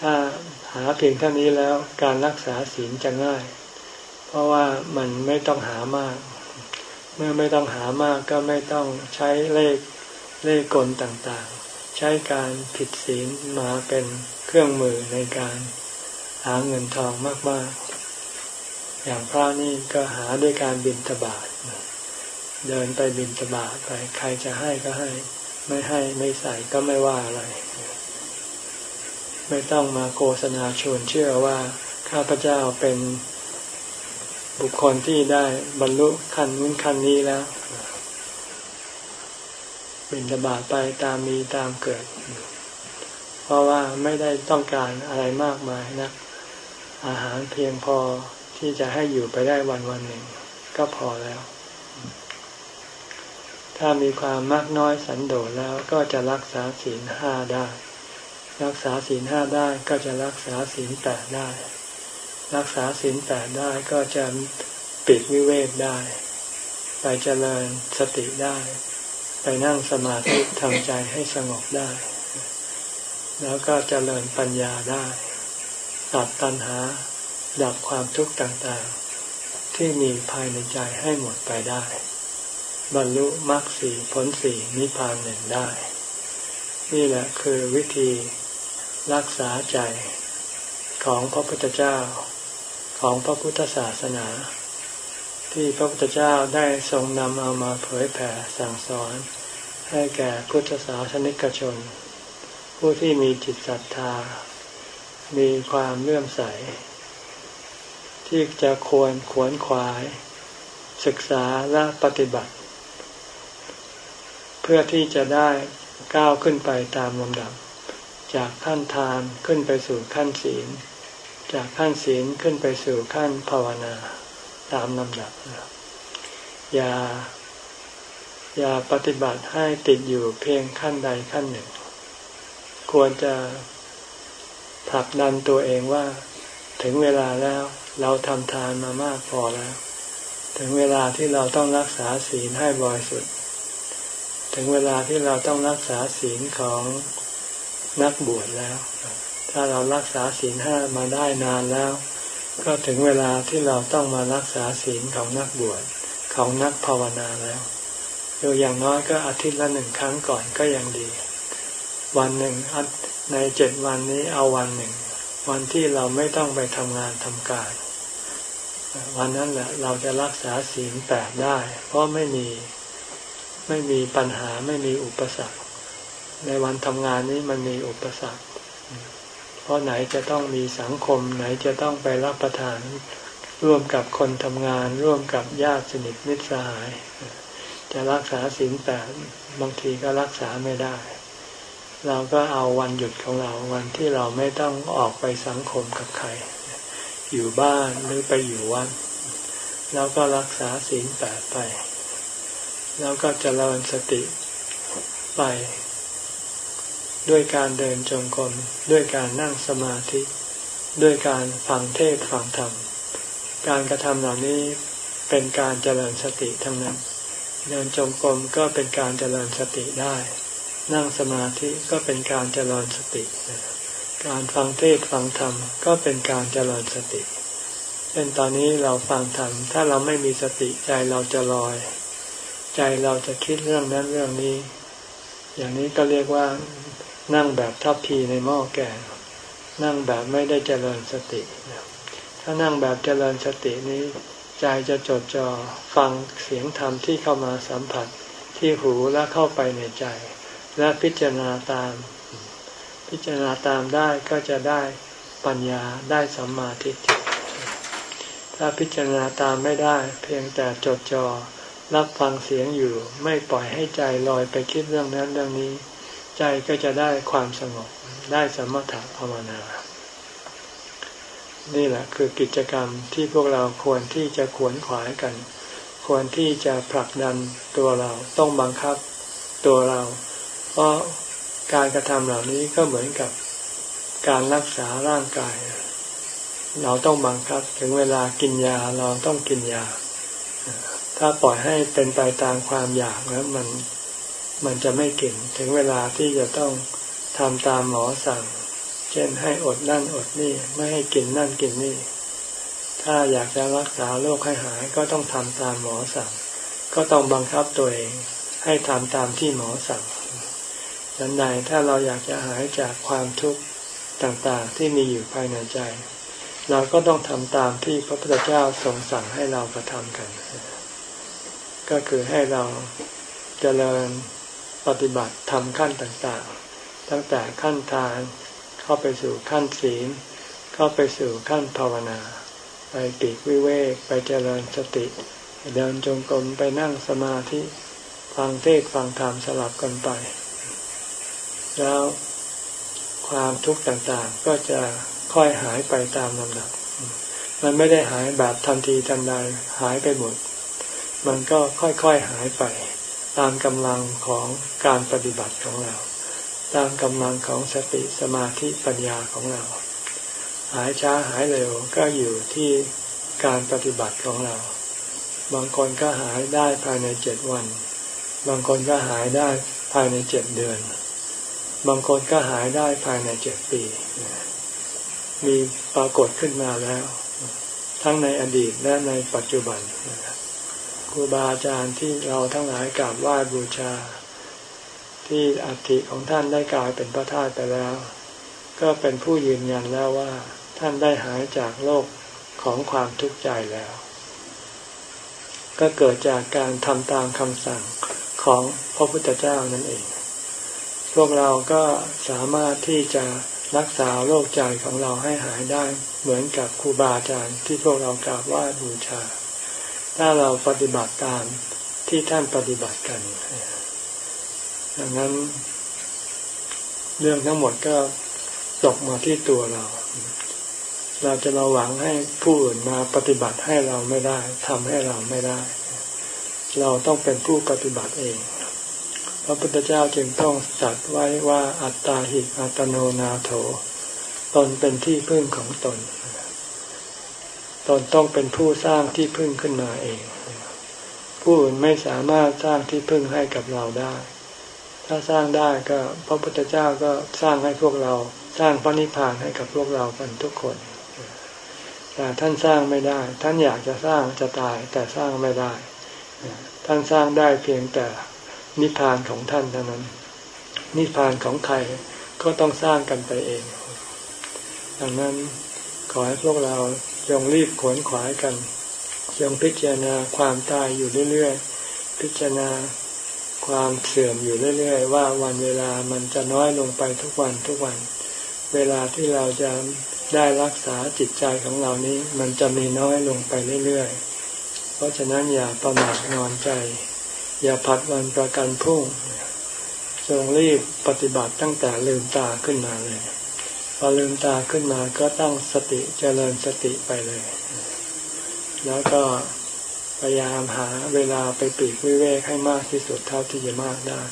ถ้า หาเพียงเท่านี้แล้วการรักษาศีลจะง่าย เพราะว่ามันไม่ต้องหามาก เมื่อไม่ต้องหามากก็ไม่ต้องใช้เลขเลขกลต่างๆ ใช้การผิดศีลมาเป็นเครื่องมือในการหาเงินทองมากๆ อย่างพระนี่ก็หาด้วยการบินตบาทเดินไปบินตบาทไปใครจะให้ก็ให้ ไม่ให้ไม่ใส่ก็ไม่ว่าอะไร ไม่ต้องมาโฆษณาชวนเชื่อว่าข้าพเจ้าเป็นบุคคลที่ได้บรรลุขั้นนู้นขั้นนี้แล้ว บินบาตไปตามมีตามเกิด เพราะว่าไม่ได้ต้องการอะไรมากมายนะ อาหารเพียงพอที่จะให้อยู่ไปได้วันวันหนึ่ง ก็พอแล้ว ถ้ามีความมากน้อยสันโดษแล้วก็จะรักษาศีลห้าได้ รักษาศีลห้าได้ก็จะรักษาศีลแปดได้ รักษาศีลแปดได้ก็จะปิดวิเวกได้ ไปเจริญสติได้ ไปนั่งสมาธิทำใจให้สงบได้ แล้วก็เจริญปัญญาได้ตัดตัณหาดับความทุกข์ต่างๆ ที่มีภายในใจให้หมดไปได้ บรรลุมรรคสีผลสีนิพพานหนึ่งได้ นี่แหละคือวิธี รักษาใจของพระพุทธเจ้าของพระพุทธศาสนา ที่พระพุทธเจ้าได้ทรงนำเอามาเผยแผ่สั่งสอน ให้แก่พุทธศาสนิกชน ผู้ที่มีจิตศรัทธา มีความเลื่อมใส ที่จะควรขวนขวาย ศึกษาและปฏิบัติ เพื่อที่จะได้ก้าวขึ้นไปตามลำดับ จากขั้นทานขึ้นไปสู่ขั้นศีล จากขั้นศีลขึ้นไปสู่ขั้นภาวนาตามลำดับอย่า อย่าปฏิบัติให้ติดอยู่เพียงขั้นใดขั้นหนึ่ง ควรจะผลักดันตัวเองว่า ถึงเวลาแล้วเราทำทานมามากพอแล้ว ถึงเวลาที่เราต้องรักษาศีลให้บริสุทธิ์ ถึงเวลาที่เราต้องรักษาศีลของ นักบวชแล้ว ถ้าเรารักษาศีลห้ามาได้นานแล้ว ก็ถึงเวลาที่เราต้องมารักษาศีลของนักบวชของนักภาวนาแล้วโดยอย่างน้อยก็อาทิตย์ละหนึ่งครั้งก่อนก็ยังดี วันหนึ่งในเจ็ดวันนี้เอาวันหนึ่ง วันที่เราไม่ต้องไปทำงานทำการ วันนั้นแหละเราจะรักษาศีลแปดได้ เพราะไม่มีไม่มีปัญหาไม่มีอุปสรรค ในวันทำงานนี้มันมีอุปสรรค เพราะไหนจะต้องมีสังคม ไหนจะต้องไปรับประทานร่วมกับคนทำงาน ร่วมกับญาติสนิทมิตรสหาย จะรักษาศีลแปดบางทีก็รักษาไม่ได้ เราก็เอาวันหยุดของเราวันที่เราไม่ต้องออกไปสังคมกับใคร อยู่บ้านหรือไปอยู่วัดแล้วก็รักษาศีลแปดไป แล้วก็จเจริญสติไป ด้วยการเดินจงกรมด้วยการนั่งสมาธิ ด้วยการฟังเทศฟังธรรม การกระทำเหล่านี้เป็นการเจริญสติทั้งนั้น เดินจงกรมก็เป็นการเจริญสติได้ นั่งสมาธิก็เป็นการเจริญสติ การฟังเทศฟังธรรมก็เป็นการเจริญสติเช่นตอนนี้เราฟังธรรมถ้าเราไม่มีสติใจเราจะลอย ใจเราจะคิดเรื่องนั้นเรื่องนี้ อย่างนี้ก็เรียกว่า นั่งแบบทับพีในหม้อแกงนั่งแบบไม่ได้เจริญสติ ถ้านั่งแบบเจริญสตินี้ ใจจะจดจ่อฟังเสียงธรรมที่เข้ามาสัมผัสที่หูและเข้าไปในใจ และพิจารณาตาม พิจารณาตามได้ก็จะได้ปัญญาได้สัมมาทิฏฐิถ้าพิจารณาตามไม่ได้ เพียงแต่จดจอ่อรับฟังเสียงอยู่ ไม่ปล่อยให้ใจลอยไปคิดเรื่องนั้นเรื่องนี้ ใจก็จะได้ความสงบได้สมถะภาวนา นี่แหละคือกิจกรรมที่พวกเราควรที่จะขวนขวายกัน ควรที่จะผลักดันตัวเราต้องบังคับตัวเรา เพราะการกระทำเหล่านี้ก็เหมือนกับการรักษาร่างกาย เราต้องบังคับถึงเวลากินยาเราต้องกินยา ถ้าปล่อยให้เป็นไปตามความอยากแล้วมัน มันจะไม่กินถึงเวลาที่จะต้องทำตามหมอสั่ง เช่นให้อดนั่นอดนี่ไม่ให้กินนั่นกินนี่ ถ้าอยากจะรักษาโรคให้หายก็ต้องทำตามหมอสั่ง ก็ต้องบังคับตัวเองให้ทำตามที่หมอสั่งดังนั้นถ้าเราอยากจะหายจากความทุกข์ต่างๆที่มีอยู่ภายในใจ เราก็ต้องทำตามที่พระพุทธเจ้าทรงสั่งให้เรากระทำกัน ก็คือให้เราเจริญ ปฏิบัติทำขั้นต่างๆ ตั้งแต่ขั้นทานเข้าไปสู่ขั้นศีล เข้าไปสู่ขั้นภาวนา ไปปีกวิเวกไปเจริญสติเดินจงกรมไปนั่งสมาธิฟังเทศฟังธรรมสลับกันไป แล้วความทุกข์ต่างๆ ก็จะค่อยหายไปตามลำดับ มันไม่ได้หายแบบทันทีทันใดหายไปหมด มันก็ค่อยๆหายไป ตามกำลังของการปฏิบัติของเรา ตามกำลังของสติสมาธิปัญญาของเรา หายช้าหายเร็วก็อยู่ที่การปฏิบัติของเรา บางคนก็หายได้ภายในเจ็ดวัน บางคนก็หายได้ภายในเจ็ดเดือน บางคนก็หายได้ภายในเจ็ดปี มีปรากฏขึ้นมาแล้ว ทั้งในอดีตและในปัจจุบันครูบ รูบาอาจารย์ที่เราทั้งหลายกราบไหว้บูชา ที่อัฐิของท่านได้กลายเป็นพระธาตุไปแล้ว ก็เป็นผู้ยืนยันแล้วว่า ท่านได้หายจากโลกของความทุกข์ใจแล้ว ก็เกิดจากการทำตามคำสั่งของพระพุทธเจ้านั่นเอง พวกเราก็สามารถที่จะรักษาโรคใจของเราให้หายได้เหมือนกับครูบาอาจารย์ที่พวกเรากราบไหว้บูชา ถ้าเราปฏิบัติตามที่ท่านปฏิบัติกัน ดังนั้น เรื่องทั้งหมดก็ตกมาที่ตัวเรา เราจะมาหวังให้ผู้อื่นมาปฏิบัติให้เราไม่ได้ทำให้เราไม่ได้ เราต้องเป็นผู้ปฏิบัติเองพระพุทธเจ้าจึงต้องจัดไว้ว่าอัตตาหิอัตโนนาโถ ตนเป็นที่พึ่งของตน ตนต้องเป็นผู้สร้างที่พึ่งขึ้นมาเอง ผู้อื่นไม่สามารถสร้างที่พึ่งให้กับเราได้ ถ้าสร้างได้ก็พระพุทธเจ้าก็สร้างให้พวกเรา สร้างพระนิพพานให้กับพวกเรากันทุกคนแต่ท่านสร้างไม่ได้ ท่านอยากจะสร้างจะตายแต่สร้างไม่ได้ ท่านสร้างได้เพียงแต่นิพพานของท่านเท่านั้น นิพพานของใครก็ต้องสร้างกันไปเอง ดังนั้นขอให้พวกเรา จงรีบขวนขวายกัน จงพิจารณาความตายอยู่เรื่อยๆ พิจารณาความเสื่อมอยู่เรื่อย ๆ ว่าวันเวลามันจะน้อยลงไปทุกวันทุกวัน เวลาที่เราจะได้รักษาจิตใจของเรานี้ มันจะมีน้อยลงไปเรื่อยๆ เพราะฉะนั้นอย่าประมาทนอนใจ อย่าผัดวันประกันพรุ่งจงรีบปฏิบัติตั้งแต่ลืมตาขึ้นมาเลย พอลืมตาขึ้นมาก็ตั้งสติเจริญสติไปเลย แล้วก็พยายามหาเวลาไปปีกวิเวกให้มากที่สุดเท่าที่จะมากได้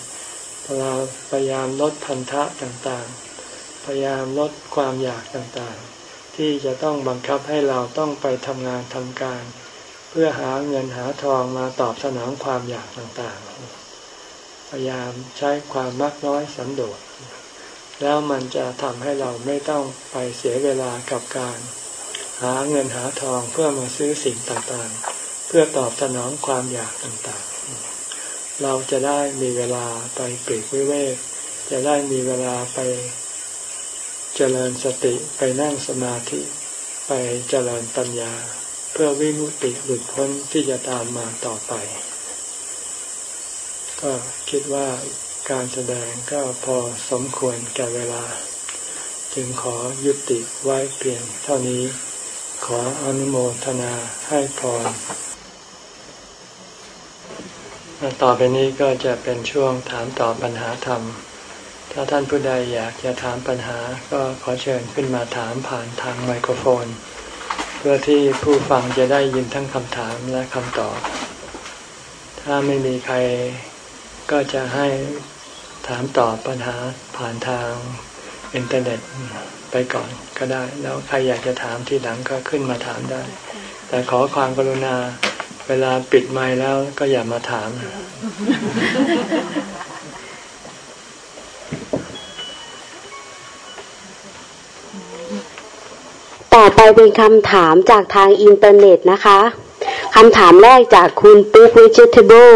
เราพยายามลดพันธะต่างๆ พยายามลดความอยากต่างๆ ที่จะต้องบังคับให้เราต้องไปทำงานทำการ เพื่อหาเงินหาทองมาตอบสนองความอยากต่างๆ พยายามใช้ความมักน้อยสันโดษ แล้วมันจะทำให้เราไม่ต้องไปเสียเวลากับการ หาเงินหาทองเพื่อมาซื้อสิ่งต่างๆ เพื่อตอบสนองความอยากต่างๆ เราจะได้มีเวลาไปปลีกวิเวกจะได้มีเวลาไปเจริญสติไปนั่งสมาธิ ไปเจริญปัญญา เพื่อวิมุตติหลุดพ้นที่จะตามมาต่อไป ก็คิดว่า การแสดงก็พอสมควรแก่เวลา จึงขอยุติไว้เพียงเท่านี้ ขออนุโมทนาให้พรต่อไปนี้ก็จะเป็นช่วงถามตอบปัญหาธรรม ถ้าท่านผู้ใดอยากจะถามปัญหาก็ขอเชิญขึ้นมาถามผ่านทางไมโครโฟน เพื่อที่ผู้ฟังจะได้ยินทั้งคำถามและคำตอบ ถ้าไม่มีใครก็จะให้ ถามตอบปัญหาผ่านทางอินเทอร์เน็ตไปก่อนก็ได้ แล้วใครอยากจะถามทีหลังก็ขึ้นมาถามได้ แต่ขอความกรุณาเวลาปิดไมค์แล้วก็อย่ามาถาม ต่อไปเป็นคำถามจากทางอินเทอร์เน็ตนะคะ คำถามแรกจากคุณปุ๊กวิจิตเบิล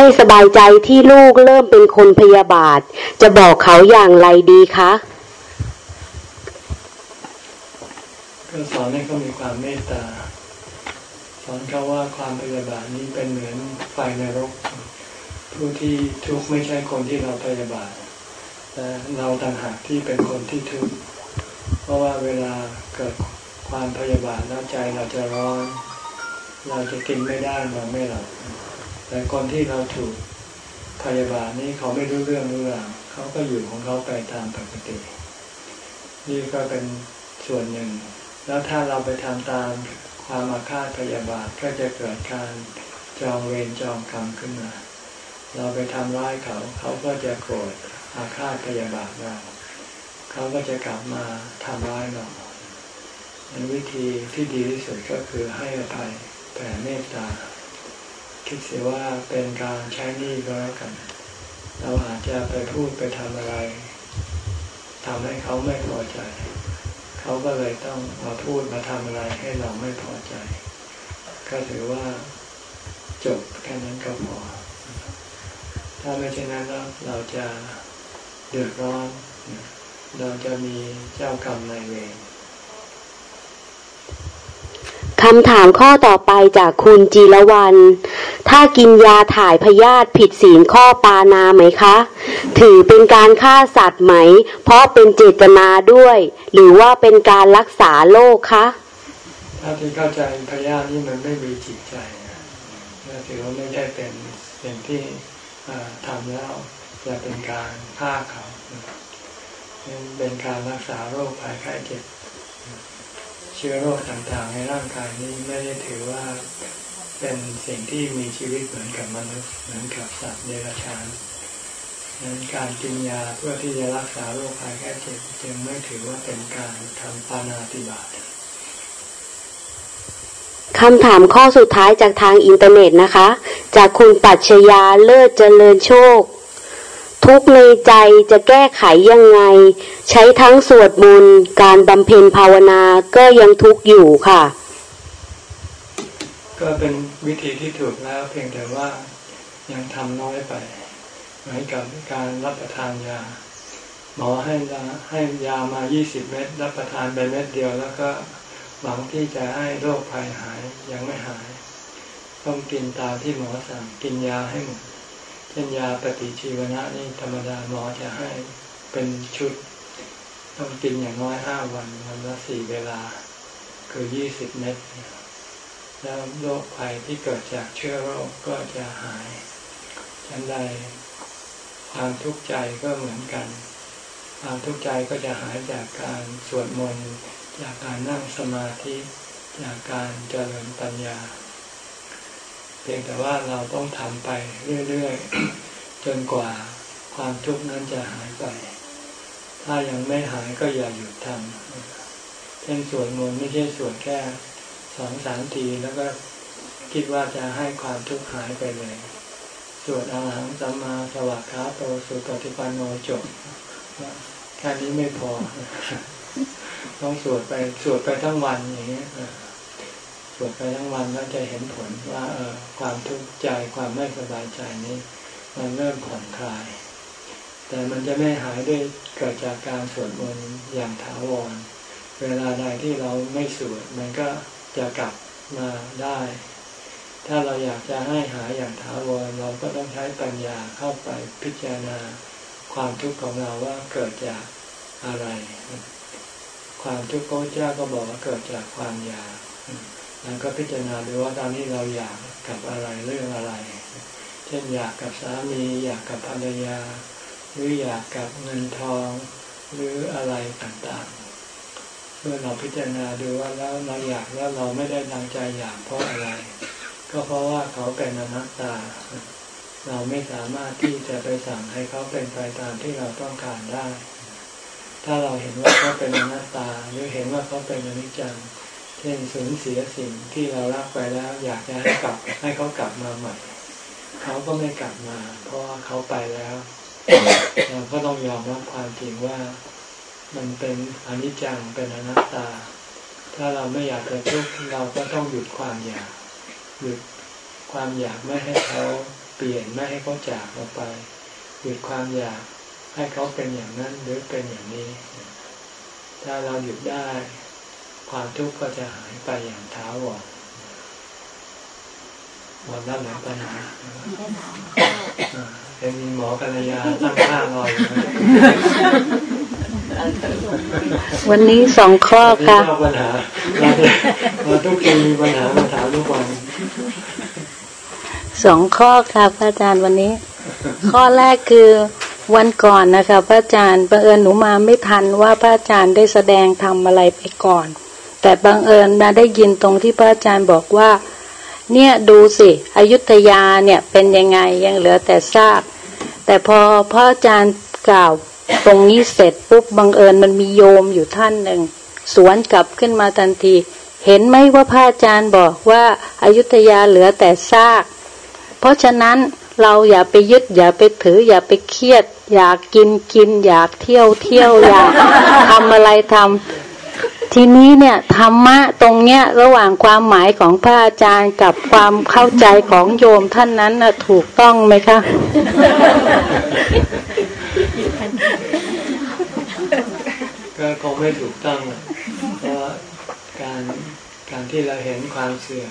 ไม่สบายใจที่ลูกเริ่มเป็นคนพยาบาท จะบอกเขาอย่างไรดีคะก็สอนให้เขามีความเมตตา สอนเขาว่าความพยาบาทนี้เป็นเหมือนไฟในรก ผู้ที่ทุกข์ไม่ใช่คนที่เราพยาบาทแต่เราต่างหากที่เป็นคนที่ทุกข์เพราะว่าเวลาเกิดความพยาบาทแล้วใจเราจะร้อน เราจะกินไม่ได้นอนไม่หลับ แต่คนที่เราถูกพยาบาทนี้เขาไม่รู้เรื่องรู้ราวเขาก็อยู่ของเขาไปตามปกติ นี่ก็เป็นส่วนหนึ่ง แล้วถ้าเราไปทำตามความอาฆาตพยาบาทก็จะเกิดการจองเวรจองกรรมขึ้นมา เราไปทำร้ายเขา เขาก็จะโกรธอาฆาตพยาบาทเราเขาก็จะกลับมาทำร้ายเราอันวิธีที่ดีที่สุดก็คือให้อภัยแผ่เมตตา คิดเสียว่าเป็นการใช้หนี้ก็แล้วกัน เราอาจจะไปพูดไปทำอะไรทำให้เขาไม่พอใจ เขาก็เลยต้องมาพูดมาทำอะไรให้เราไม่พอใจ ก็ถือว่าจบแค่นั้นก็พอ ถ้าไม่เช่นนั้นแล้วเราจะเดือดร้อน เราจะมีเจ้ากรรมนายเวร คำถามข้อต่อไปจากคุณจีรวัน ถ้ากินยาถ่ายพยาธิผิดศีลข้อปานาไหมคะ ถือเป็นการฆ่าสัตว์ไหม เพราะเป็นเจตนาด้วย หรือว่าเป็นการรักษาโรคคะ ถ้าที่เข้าใจพยาธินี่มันไม่มีจิตใจนะถือว่าไม่ได้เป็นสิ่งที่ทำแล้วจะเป็นการฆ่าเขา เป็นการรักษาโรคภัยไข้เจ็บ เชื้อโรคต่างๆ ในร่างกายนี้ไม่ได้ถือว่าเป็นสิ่งที่มีชีวิตเหมือนกับมนุษย์เหมือนกับสัตว์เดรัจฉานนั้นการกินยาเพื่อที่จะรักษาโรคภัยแค่เจ็บจึงไม่ถือว่าเป็นการทำปานาติบาตคำถามข้อสุดท้ายจากทางอินเทอร์เน็ตนะคะ จากคุณปัชยาเลิศเจริญโชค ทุกในใจจะแก้ไขยังไง ใช้ทั้งสวดมนต์การบำเพ็ญภาวนาก็ยังทุกอยู่ค่ะ ก็เป็นวิธีที่ถูกแล้วเพียงแต่ว่ายังทำน้อยไปเหมือนกับการรับประทานยา หมอให้ยาให้ยามา 20 เม็ดรับประทานไปเม็ดเดียว แล้วก็หวังที่จะให้โรคภัยหายยังไม่หาย ต้องกินตามที่หมอสั่งกินยาให้หมด เช่นยาปฏิชีวนะนี่ธรรมดาหมอจะให้เป็นชุด ต้องกินอย่างน้อยห้าวันวันละสี่เวลา คือยี่สิบเม็ดแล้วโรคภัยที่เกิดจากเชื้อโรคก็จะหายฉันใดความทุกข์ใจก็เหมือนกัน ความทุกข์ใจก็จะหายจากการสวดมนต์จากการนั่งสมาธิ จากการเจริญปัญญา พียงแต่ว่าเราต้องทำไปเรื่อยๆ จนกว่าความทุกข์นั้นจะหายไป ถ้ายังไม่หายก็อย่าหยุดทำเช่นสวดมนต์ไม่ใช่สวดแค่สองสามทีแล้วก็คิดว่าจะให้ความทุกข์หายไปเลย สวดอาหังสัมมาสวัสดิ์โตสุปฏิปันโนจบแค่นี้ไม่พอ ต้องสวดไปสวดไปทั้งวันอย่างนี้ สวดไปทั้งวันแล้วจะเห็นผลว่าเออความทุกข์ใจความไม่สบายใจนี้ มันเริ่มผ่อนคลาย แต่มันจะไม่หายด้วยเกิดจากการสวดมนต์อย่างถาวร เวลาใดที่เราไม่สวดมันก็จะกลับมาได้ ถ้าเราอยากจะให้หายอย่างถาวรเราก็ต้องใช้ปัญญาเข้าไปพิจารณาความทุกข์ของเราว่าเกิดจากอะไร ความทุกข์ของเจ้าก็บอกว่าเกิดจากความอยาก แล้วก็พิจารณาดูว่าตอนนี้เราอยากกับอะไรเรื่องอะไร เช่นอยากกับสามีอยากกับภรรยา หรืออยากกับเงินทองหรืออะไรต่างๆ เมื่อเราพิจารณาดูว่าแล้วเราอยากแล้วเราไม่ได้ดังใจอยากเพราะอะไร ก็เพราะว่าเขาเป็นอนัตตา เราไม่สามารถที่จะไปสั่งให้เขาเป็นไปตามที่เราต้องการได้ ถ้าเราเห็นว่าเขาเป็นอนัตตา หรือเห็นว่าเขาเป็นอนิจจัง เช่นสูญเสียสิ่งที่เรารักไปแล้ว อยากจะให้กลับให้เขากลับมาใหม่ เขาก็ไม่กลับมา เพราะว่าเขาไปแล้วเราก็ต้องยอมรับความจริงว่ามันเป็นอนิจจังเป็นอนัตตา ถ้าเราไม่อยากจะทุกข์เราก็ต้องหยุดความอยากหยุดความอยากไม่ให้เขาเปลี่ยนไม่ให้เขาจากเราไป หยุดความอยากให้เขาเป็นอย่างนั้นหรือเป็นอย่างนี้ ถ้าเราหยุดได้ ความทุกข์ก็จะหายไปอย่างท้าวรหมดแล้วหรือปัญหาเห็นมีหมอกัญญาตั้งข้างรออยู่วันนี้สองข้อค่ะปัญหาเราทุกคนมีปัญหามาถามทุกวันสองข้อค่ะพระอาจารย์วันนี้ ข้อแรกคือวันก่อนนะคะพระอาจารย์บังเอิญหนูมาไม่ทันว่าพระอาจารย์ได้แสดงทำอะไรไปก่อน แต่บังเอิญมาได้ยินตรงที่พระอาจารย์บอกว่า เนี่ยดูสิอยุธยาเนี่ยเป็นยังไงยังเหลือแต่ซาก แต่พอพระอาจารย์กล่าวตรงนี้เสร็จปุ๊บบังเอิญมันมีโยมอยู่ท่านหนึ่งสวนกลับขึ้นมาทันที เห็นไหมว่าพระอาจารย์บอกว่าอายุทยาเหลือแต่ซาก เพราะฉะนั้นเราอย่าไปยึดอย่าไปถืออย่าไปเครียด อยากกินกิน อยากเที่ยวเที่ยวอยากทำอะไรทำ ทีนี้เนี่ยธรรมะตรงเนี้ยระหว่างความหมายของพระอาจารย์กับความเข้าใจของโยมท่านนั้นนะถูกต้องไหมคะก็คงไม่ถูกต้องเพราะการการที่เราเห็นความเสื่อม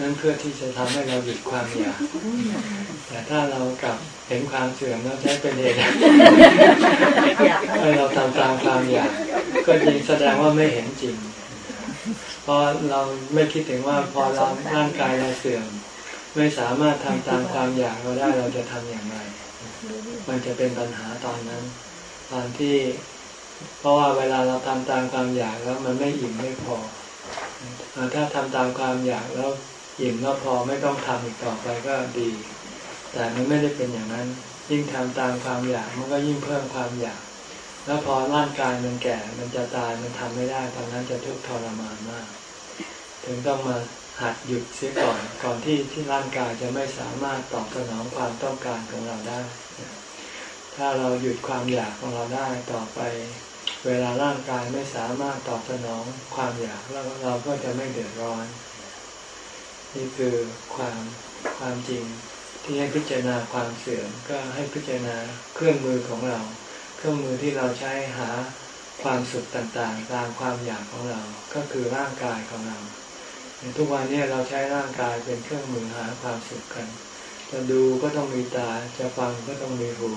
นั้นเพื่อที่จะทำให้เราหยุดความอยากแต่ถ้าเรากลับเห็นความเสื่อมแล้วใช้เป็นเหตุให้เราทำตามความอยาก ก็จริงแสดงว่าไม่เห็นจริงเพราะเราไม่คิดถึงว่าพอเราร่างกายเราเสื่อม ไม่สามารถทำตามความอยากเราได้เราจะทำอย่างไร มันจะเป็นปัญหาตอนนั้น ตอนที่ เพราะว่าเวลาเราทำตามความอยากแล้วมันไม่อิ่มไม่พอ ถ้าทำตามความอยากแล้วอิ่มแล้วพอไม่ต้องทำอีกต่อไปก็ดี แต่มันไม่ได้เป็นอย่างนั้น ยิ่งทำตามความอยากมันก็ยิ่งเพิ่มความอยาก แล้วพอร่างกายมันแก่ มันจะตาย มันทำไม่ได้ตอนนั้นจะทุกข์ทรมานมาก ถึงต้องมาหัดหยุดเสียก่อน ก่อนที่ที่ร่างกายจะไม่สามารถตอบสนองความต้องการของเราได้ ถ้าเราหยุดความอยากของเราได้ต่อไป เวลาร่างกายไม่สามารถตอบสนองความอยากแล้วเราก็จะไม่เดือดร้อน นี่คือความความจริงที่ให้พิจารณาความเสื่อมก็ให้พิจารณาเครื่องมือของเรา เครื่องมือที่เราใช้หาความสุขต่างๆ ตามความอยากของเราก็คือร่างกายของเราในทุกวันนี้เราใช้ร่างกายเป็นเครื่องมือหาความสุขกัน จะดูก็ต้องมีตา จะฟังก็ต้องมีหู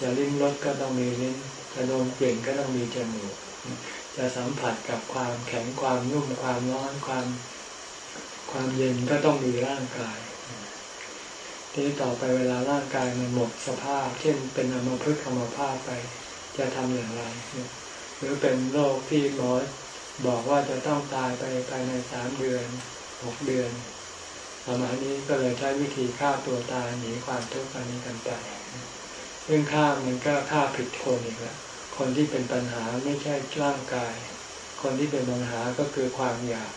จะลิ้มรสก็ต้องมีลิ้น จะดมกลิ่นก็ต้องมีจมูก จะสัมผัสกับความแข็งความนุ่มความร้อนความความเย็นก็ต้องมีร่างกาย ทีนี้ต่อไปเวลาร่างกายมันหมดสภาพ เช่นเป็นอมพฤกษ์อมภาพไป จะทำอย่างไร หรือเป็นโรคที่หมอบอกว่าจะต้องตายไปภายในสามเดือนหกเดือนประมาณนี้ก็เลยใช้วิธีฆ่าตัวตายหนีความทุกข์อันนี้กันไปซึ่งฆ่ามันก็ฆ่าผิดคนอีกแล้วคนที่เป็นปัญหาไม่ใช่ร่างกาย คนที่เป็นปัญหาก็คือความอยาก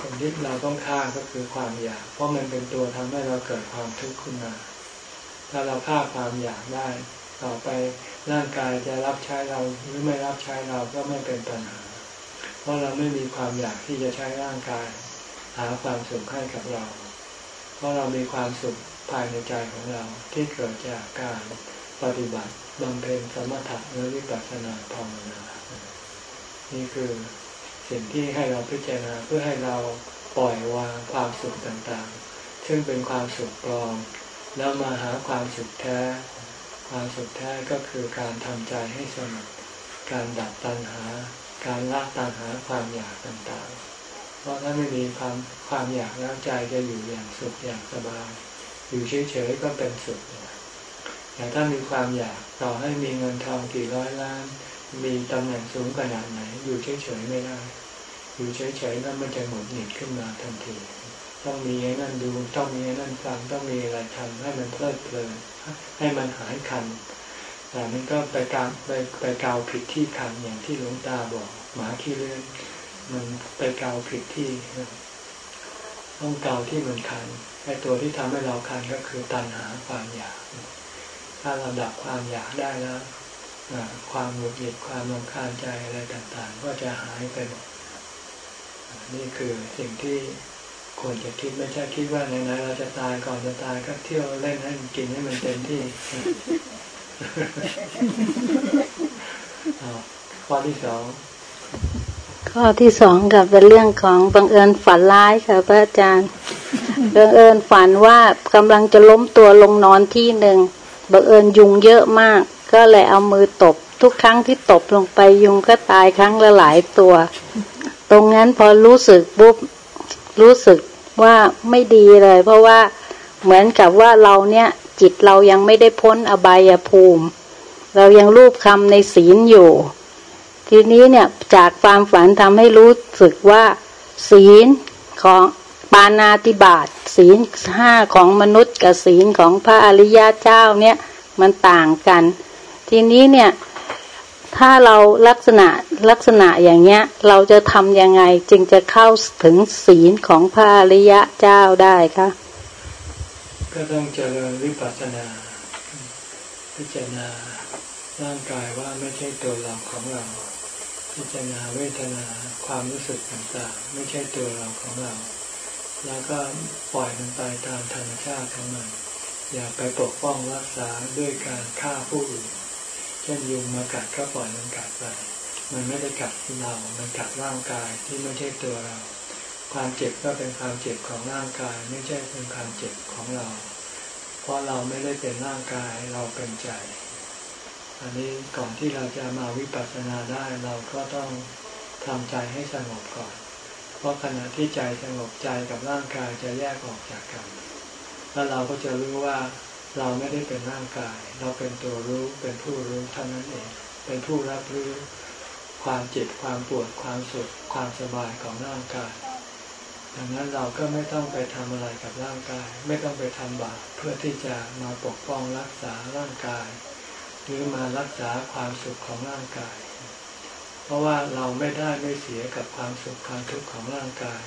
คนที่เราต้องฆ่าก็คือความอยาก เพราะมันเป็นตัวทำให้เราเกิดความทุกข์ขึ้นมา ถ้าเราฆ่าความอยากได้ ต่อไปร่างกายจะรับใช้เราหรือไม่รับใช้เราก็ไม่เป็นปัญหา เพราะเราไม่มีความอยากที่จะใช้ร่างกาย หาความสุขให้กับเรา เพราะเรามีความสุขภายในใจของเราที่เกิดจากการปฏิบัติบำเพ็ญสมถะและวิปัสสนาภาวนา นี่คือ สิ่งที่ให้เราพิจารณาเพื่อให้เราปล่อยวางความสุขต่างๆ ซึ่งเป็นความสุขปลอม แล้วมาหาความสุขแท้ ความสุขแท้ก็คือการทำใจให้สงบการดับตัณหา การละตัณหาความอยากต่างๆ เพราะถ้าไม่มีความความอยากแล้วใจจะอยู่อย่างสุขอย่างสบาย อยู่เฉยๆก็เป็นสุขแต่ถ้ามีความอยากต่อให้มีเงินทองกี่ร้อยล้าน มีตำแหน่งสูงขนาดไหน อยู่เฉยๆไม่ได้ อยู่เฉยๆนั่นมันจะหมดหนิดขึ้นมาทันที ต้องมีไอ้นั่นดู ต้องมีไอ้นั่นฟังต้องมีอะไรทำให้มันเพลิดเพลินให้มันหายคันแต่มันก็ไปกาไปไปกาวผิดที่คันอย่างที่หลวงตาบอก หมาขี้เลื่อนมันไปกาวผิดที่ต้องกาวที่มันคันไอ้ตัวที่ทำให้เราคันก็คือตัณหาความอยาก ถ้าเราดับความอยากได้แล้ว ความหงุดหงิดความรำคาญใจอะไรต่างๆ ก็จะหายไปหมดนี่คือสิ่งที่ควรจะคิดไม่ใช่คิดว่าไหนๆเราจะตายก่อนจะตายก็เที่ยวเล่นให้มันกินให้มันเต็มที่ข้อที่สองข้อที่สองกับเป็นเรื่องของบังเอิญฝันร้ายค่ะพระอาจารย์บังเอิญฝันว่ากำลังจะล้มตัวลงนอนที่หนึ่งบังเอิญยุงเยอะมาก ก็เลยเอามือตบ ทุกครั้งที่ตบลงไปยุงก็ตายครั้งละหลายตัว ตรงนั้นพอรู้สึกปุ๊บรู้สึกว่าไม่ดีเลย เพราะว่าเหมือนกับว่าเราเนี่ย จิตเรายังไม่ได้พ้นอบายภูมิ เรายังรูปคำในศีลอยู่ ทีนี้เนี่ยจากความฝันทำให้รู้สึกว่า ศีลของปานาติบาตศีลห้าของมนุษย์กับศีลของพระอริยเจ้าเนี่ยมันต่างกัน ทีนี้เนี่ย ถ้าเราลักษณะลักษณะอย่างเงี้ย เราจะทำยังไงจึงจะเข้าถึงศีลของพระอริยเจ้าได้คะก็ต้องเจริญวิปัสสนา พิจารณาร่างกายว่าไม่ใช่ตัวเราของเรา พิจารณาเวทนาความรู้สึกต่างๆ ไม่ใช่ตัวเราของเรา แล้วก็ปล่อยมันไปตามธรรมชาติของมัน อย่าไปปกป้องรักษาด้วยการฆ่าผู้อื่น เช่นยุงมากัดก็ปล่อยมันกัดไป มันไม่ได้กัดเรา มันกัดร่างกายที่ไม่ใช่ตัวเรา ความเจ็บก็เป็นความเจ็บของร่างกาย ไม่ใช่เป็นความเจ็บของเรา เพราะเราไม่ได้เป็นร่างกายเราเป็นใจ อันนี้ก่อนที่เราจะมาวิปัสสนาได้เราก็ต้องทำใจให้สงบก่อน เพราะขณะที่ใจสงบใจกับร่างกายจะแยกออกจากกัน แล้วเราก็จะรู้ว่า เราไม่ได้เป็นร่างกาย เราเป็นตัวรู้เป็นผู้รู้เท่านั้นเอง เป็นผู้รับรู้ความเจ็บความปวดความสุขความสบายของร่างกาย ดังนั้นเราก็ไม่ต้องไปทำอะไรกับร่างกาย ไม่ต้องไปทำบาปเพื่อที่จะมาปกป้องรักษาร่างกาย หรือมารักษาความสุขของร่างกาย เพราะว่าเราไม่ได้ไม่เสียกับความสุขความทุกข์ของร่างกาย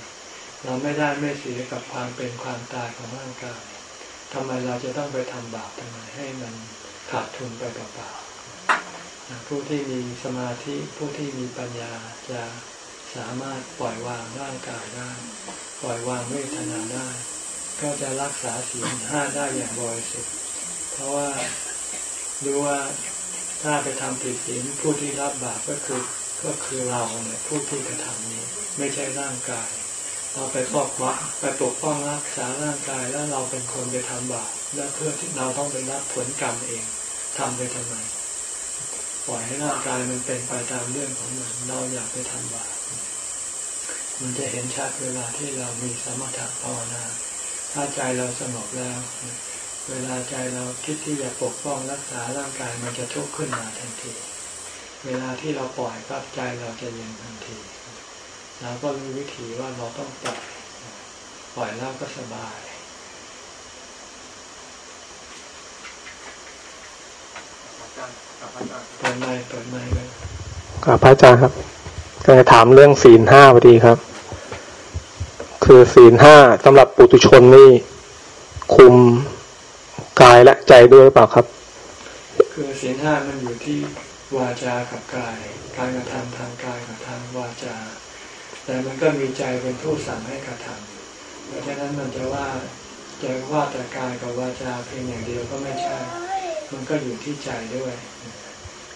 เราไม่ได้ไม่เสียกับความเป็นความตายของร่างกาย ทำไมเราจะต้องไปทำบาปทำไมให้มันขาดทุนไปเปล่าๆผู้ที่มีสมาธิผู้ที่มีปัญญาจะสามารถปล่อยวางร่างกายได้ปล่อยวางเวทนาได้ ก็จะรักษาศีลห้าได้อย่างบริสุทธิ์เพราะว่ารู้ว่าถ้าไปทำผิดศีลผู้ที่รับบาปก็คือก็คือเราเนี่ยผู้ที่กระทำนี้ ไม่ใช่ร่างกาย เราไปปกป้องไปปกป้องรักษาร่างกายแล้วเราเป็นคนไปทำบาปแล้วเพื่อที่เราต้องไปรับผลกรรมเองทำไปทำไมปล่อยให้ร่างกายมันเป็นไปตามเรื่องของมันเราอยากไปทำบาปมันจะเห็นชัดเวลาที่เรามีสมถะภาวนา ถ้าใจเราสงบแล้ว เวลาใจเราคิดที่จะปกป้องรักษาร่างกายมันจะทุกข์ขึ้นมาทันที เวลาที่เราปล่อยก็ใจเราจะเย็นทันที เราก็รู้วิธีว่าเราต้องปล่อยปล่อยแล้วก็สบาย เปิดไม้เปิดไม้เลยครับพระอาจารย์ครับก็จะถามเรื่องศีลห้าพอดีครับ คือศีลห้าสำหรับปุถุชนนี่คุมกายและใจด้วยหรือเปล่าครับ คือศีลห้ามันอยู่ที่วาจากับกาย การกระทำทางกายกับทางวาจา แต่มันก็มีใจเป็นผู้สั่งให้กระทำเพราะฉะนั้นมันจะว่าจะว่าแต่กายกับวาจาเพียงอย่างเดียวก็ไม่ใช่ มันก็อยู่ที่ใจด้วย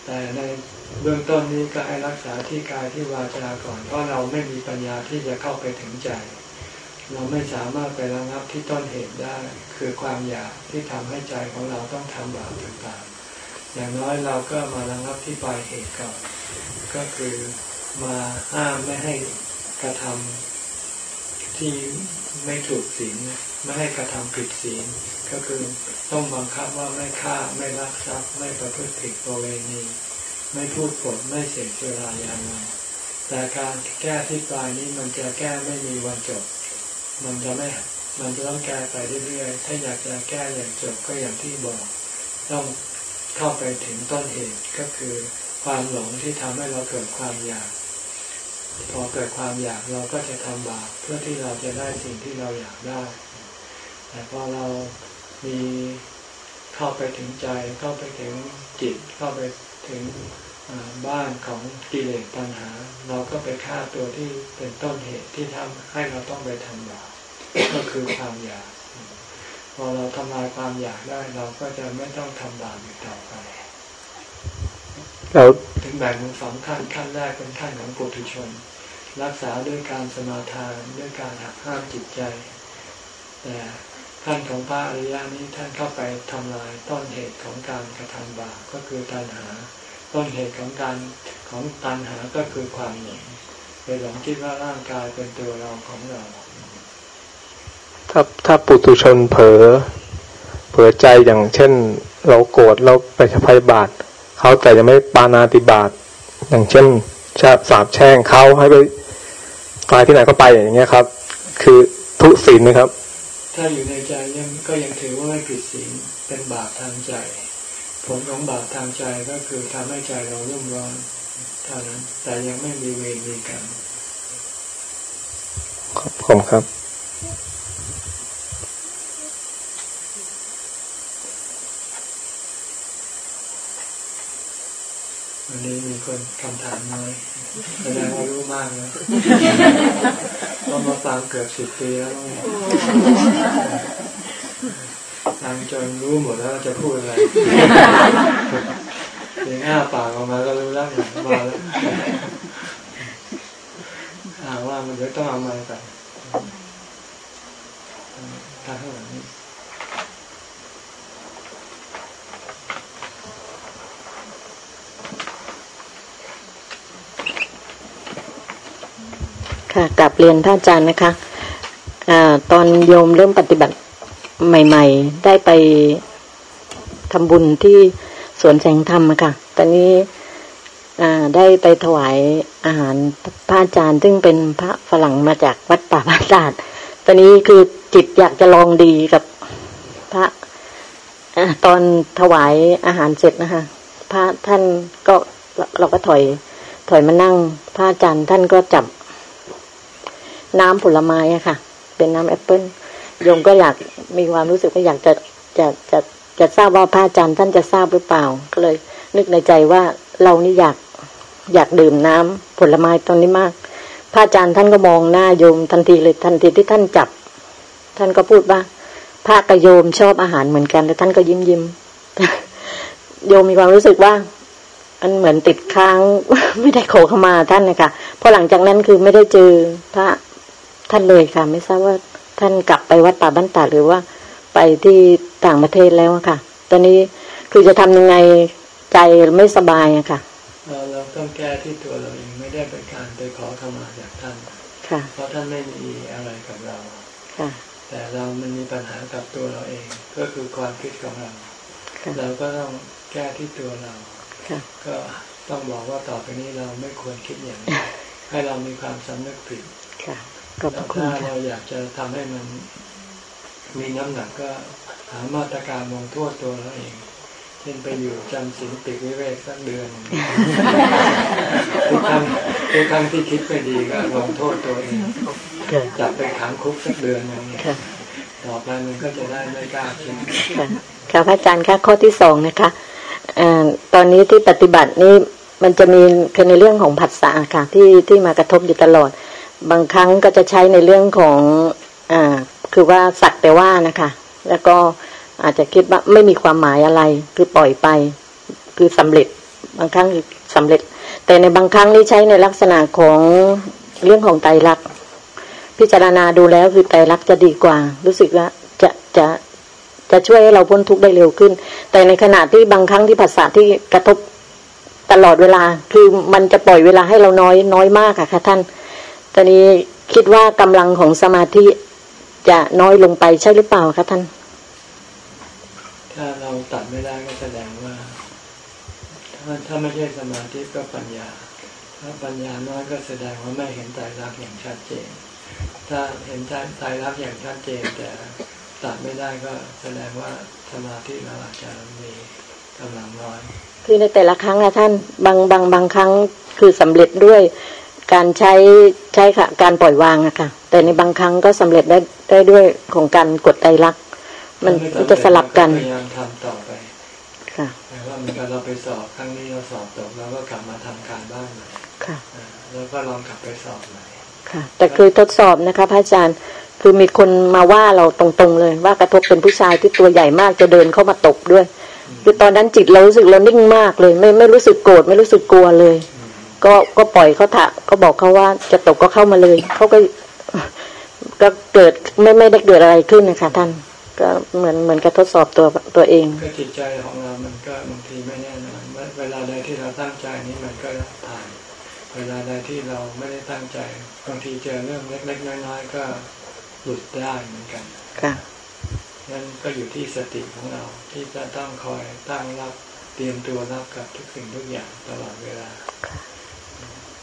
แต่ในเบื้องต้นนี้ก็ให้รักษาที่กายที่วาจาก่อน เพราะเราไม่มีปัญญาที่จะเข้าไปถึงใจ เราไม่สามารถไประงับที่ต้นเหตุได้ คือความอยากที่ทำให้ใจของเราต้องทำบาปต่างๆ อย่างน้อยเราก็มาระงับที่ปลายเหตุก่อน ก็คือมาห้ามไม่ให้ กระทำที่ไม่ถูกศีลไม่ให้กระทำผิดศีลก็คือต้องบังคับว่าไม่ฆ่าไม่รักทรัพย์ไม่ประพฤติผิดประเวณีไม่พูดปดไม่เสกเจรายามาแต่การแก้ที่ปลายนี้มันจะแก้ไม่มีวันจบ มันจะไม่มันจะต้องแก้ไปเรื่อยๆ ถ้าอยากจะแก้อย่างจบก็อย่างที่บอก ต้องเข้าไปถึงต้นเหตุก็คือความหลงที่ทำให้เราเกิดความอยาก พอเกิดความอยากเราก็จะทำบาปเพื่อที่เราจะได้สิ่งที่เราอยากได้ แต่พอเรามีเข้าไปถึงใจเข้าไปถึงจิตเข้าไปถึงบ้านของกิเลสตัณหา เราก็ไปฆ่าตัวที่เป็นต้นเหตุที่ทำให้เราต้องไปทำบาปก็คือความอยาก พอเราทำลายความอยากได้เราก็จะไม่ต้องทำบาปอีกต่อไปเราถึงแบ่งเป็นสองขั้นขั้นแรกเป็นขั้นของปุถุชน รักษาด้วยการสมาทานด้วยการหักห้ามจิตใจ แต่ขั้นของพระอริยานี้ท่านเข้าไปทำลายต้นเหตุของการกระทำบาปก็คือตัณหา ต้นเหตุของการของตัณหาก็คือความหลงไปหลงคิดว่าร่างกายเป็นตัวเราของเรา ถ้าถ้าปุถุชนเผลอเผลอใจอย่างเช่น เราโกรธเราไปพยาบาทเขาแต่จะไม่ปานาติบาตอย่างเช่นชาบสาบแช่งเขาให้ไป ตายที่ไหนก็ไปอย่างเงี้ยครับ คือทุศีลนะครับ ถ้าอยู่ในใจยังก็ยังถือว่าไม่ผิดศีลเป็นบาปทางใจ ผลของบาปทางใจก็คือทำให้ใจเรารุ่มร้อนเท่านั้น แต่ยังไม่มีเวรมีกรรมขอบคุณครับ วันนี้มีคนคำถามน้อยแสดงว่ารู้มากนะเรามาฟังเกือบสิบปีแล้วฟังจนรู้หมดแล้วจะพูดอะไรเสียงอ้าปากออกมาก็รู้แล้วเนี่ยมาแล้วอ่าว่ามันเดี๋ยวต้องเอาม้ไปทางข้างหลังนี้ ค่ะกลับเรียนท่านอาจารย์นะคะอตอนโยมเริ่มปฏิบัติใหม่ ๆ ได้ไปทำบุญที่สวนแสงธรรมค่ะ ตอนนี้ได้ไปถวายอาหารพระอาจารย์ ซึ่งเป็นพระฝรั่งมาจากวัดป่าบ้านตาดตอนนี้คือจิตอยากจะลองดีกับพระอตอนถวายอาหารเสร็จนะคะ พระท่านก็เราก็ถอย ถอยมานั่ง พระอาจารย์ท่านก็จับ น้ำผลไม้อะค่ะ เป็นน้ำแอปเปิ้ลโยมก็อยากมีความรู้สึกว่าอยากจะจะจะจะทราบว่าพระอาจารย์ท่านจะทราบหรือเปล่า ก็เลย นึกในใจว่าเรานี่อยากอยากดื่มน้ำผลไม้ตรงนี้มาก พระอาจารย์ท่านก็มองหน้าโยมทันทีเลยทันทีที่ท่านจับ ท่านก็พูดว่าพระกับโยมชอบอาหารเหมือนกันแล้วท่านก็ยิ้มยิ้มโยมมีความรู้สึกว่าอันเหมือนติดค้างไม่ได้ขอขมาท่านนะคะเพราะหลังจากนั้นคือไม่ได้เจอพระ ท่านเลยค่ะ ไม่ทราบว่าท่านกลับไปวัดป่าบ้านตาดหรือว่า ไปที่ต่างประเทศแล้วอะค่ะ ตอนนี้คือจะทำยังไงใจไม่สบายอะค่ะเราเราต้องแก้ที่ตัวเราเองไม่ได้เป็นการไปขอขมาจากท่านค่ะเพราะท่านไม่มีอะไรกับเราค่ะแต่เรามันมีปัญหากับตัวเราเอง ก็คือความคิดของเราค่ะเราก็ต้องแก้ที่ตัวเราค่ะก็ต้องบอกว่าต่อไปนี้เราไม่ควรคิดอย่างนี้ให้เรามีความสำนึกผิด ค่ะขอบพแล้ระวคุณถ้าค่ะเราอยากจะทำให้มันมีน้ำหนักก็หามาตรการลงโทษตัวเราเอง เช่นไปอยู่จำศีลปิดวิเวกสักเดือนหนึ่งทุกครั้งทุกครั้งที่คิดไม่ดีก็ลงโทษตัวเองค่ะจับไปขังคุกสักเดือนหนึงค่ะต่อไปมันก็จะได้ไม่กล้าคิดค่ะค่ะพระอาจารย์ค่ะข้อที่สองนะคะอ่าตอนนี้ที่ปฏิบัตินี่มันจะมีคือในเรื่องของผัสสะค่ะที่ที่มากระทบอยู่ตลอด บางครั้งก็จะใช้ในเรื่องของอ่าคือว่าสักแต่ว่านะคะ แล้วก็อาจจะคิดว่าไม่มีความหมายอะไร คือปล่อยไป คือสำเร็จ บางครั้งคือสำเร็จ แต่ในบางครั้งนี่ใช้ในลักษณะของเรื่องของไตรลักษณ์พิจารณาดูแล้วคือไตรลักษณ์จะดีกว่า รู้สึกว่าจะจะจะช่วยให้เราพ้นทุกข์ได้เร็วขึ้น แต่ในขณะที่บางครั้งที่ภาษาที่กระทบตลอดเวลา คือมันจะปล่อยเวลาให้เราน้อยน้อยมากอะค่ะท่าน ตอนนี้คิดว่ากำลังของสมาธิจะน้อยลงไปใช่หรือเปล่าคะท่าน ถ้าเราตัดไม่ได้ก็แสดงว่า ถ้าถ้าไม่ใช่สมาธิก็ปัญญา ถ้าปัญญาน้อยก็แสดงว่าไม่เห็นไตรลักษณ์อย่างชัดเจน ถ้าเห็นไตรลักษณ์อย่างชัดเจนแต่ตัดไม่ได้ก็แสดงว่าสมาธิเราอาจจะมีกำลังน้อย คือในแต่ละครั้งนะท่านบางบางบางครั้งคือสำเร็จด้วย การใช้ใช้ค่ะ การปล่อยวางอะค่ะ แต่ในบางครั้งก็สำเร็จได้ได้ด้วยของการกดไตรลักษณ์มันมันจะสลับกันพยายามทำต่อไปค่ะแต่ว่าเหมือนกับเราไปสอบครั้งนี้เราสอบตกแล้วก็กลับมาทำการบ้านใหม่ค่ะอ่าแล้วก็ลองกลับไปสอบใหม่ค่ะ แต่คือทดสอบนะคะพระอาจารย์คือมีคนมาว่าเราตรงๆเลย ว่ากระทบเป็นผู้ชายที่ตัวใหญ่มากจะเดินเข้ามาตบด้วยคือตอนนั้นจิตเรารู้สึกเรานิ่งมากเลย ไม่ไม่รู้สึกโกรธไม่รู้สึกกลัวเลย ก็ก็ปล่อยเขาถะก็บอกเขาว่าจะตกก็เข้ามาเลยเขาก็ก็เกิดไม่ไม่ได้เกิดอะไรขึ้นนะคะท่าน ก็เหมือนเหมือนกับทดสอบตัวตัวเองก็จิตใจของเรา มันก็บางทีไม่แน่นอนเวเวลาใดที่เราตั้งใจนี้มันก็ผ่าน เวลาใดที่เราไม่ได้ตั้งใจบางทีเจอเรื่องเล็กๆน้อยๆก็หลุดได้เหมือนกันค่ะนั่นก็อยู่ที่สติของเราที่จะต้องคอยตั้งรับเตรียมตัวรับกับทุกสิ่งทุกอย่างตลอดเวลา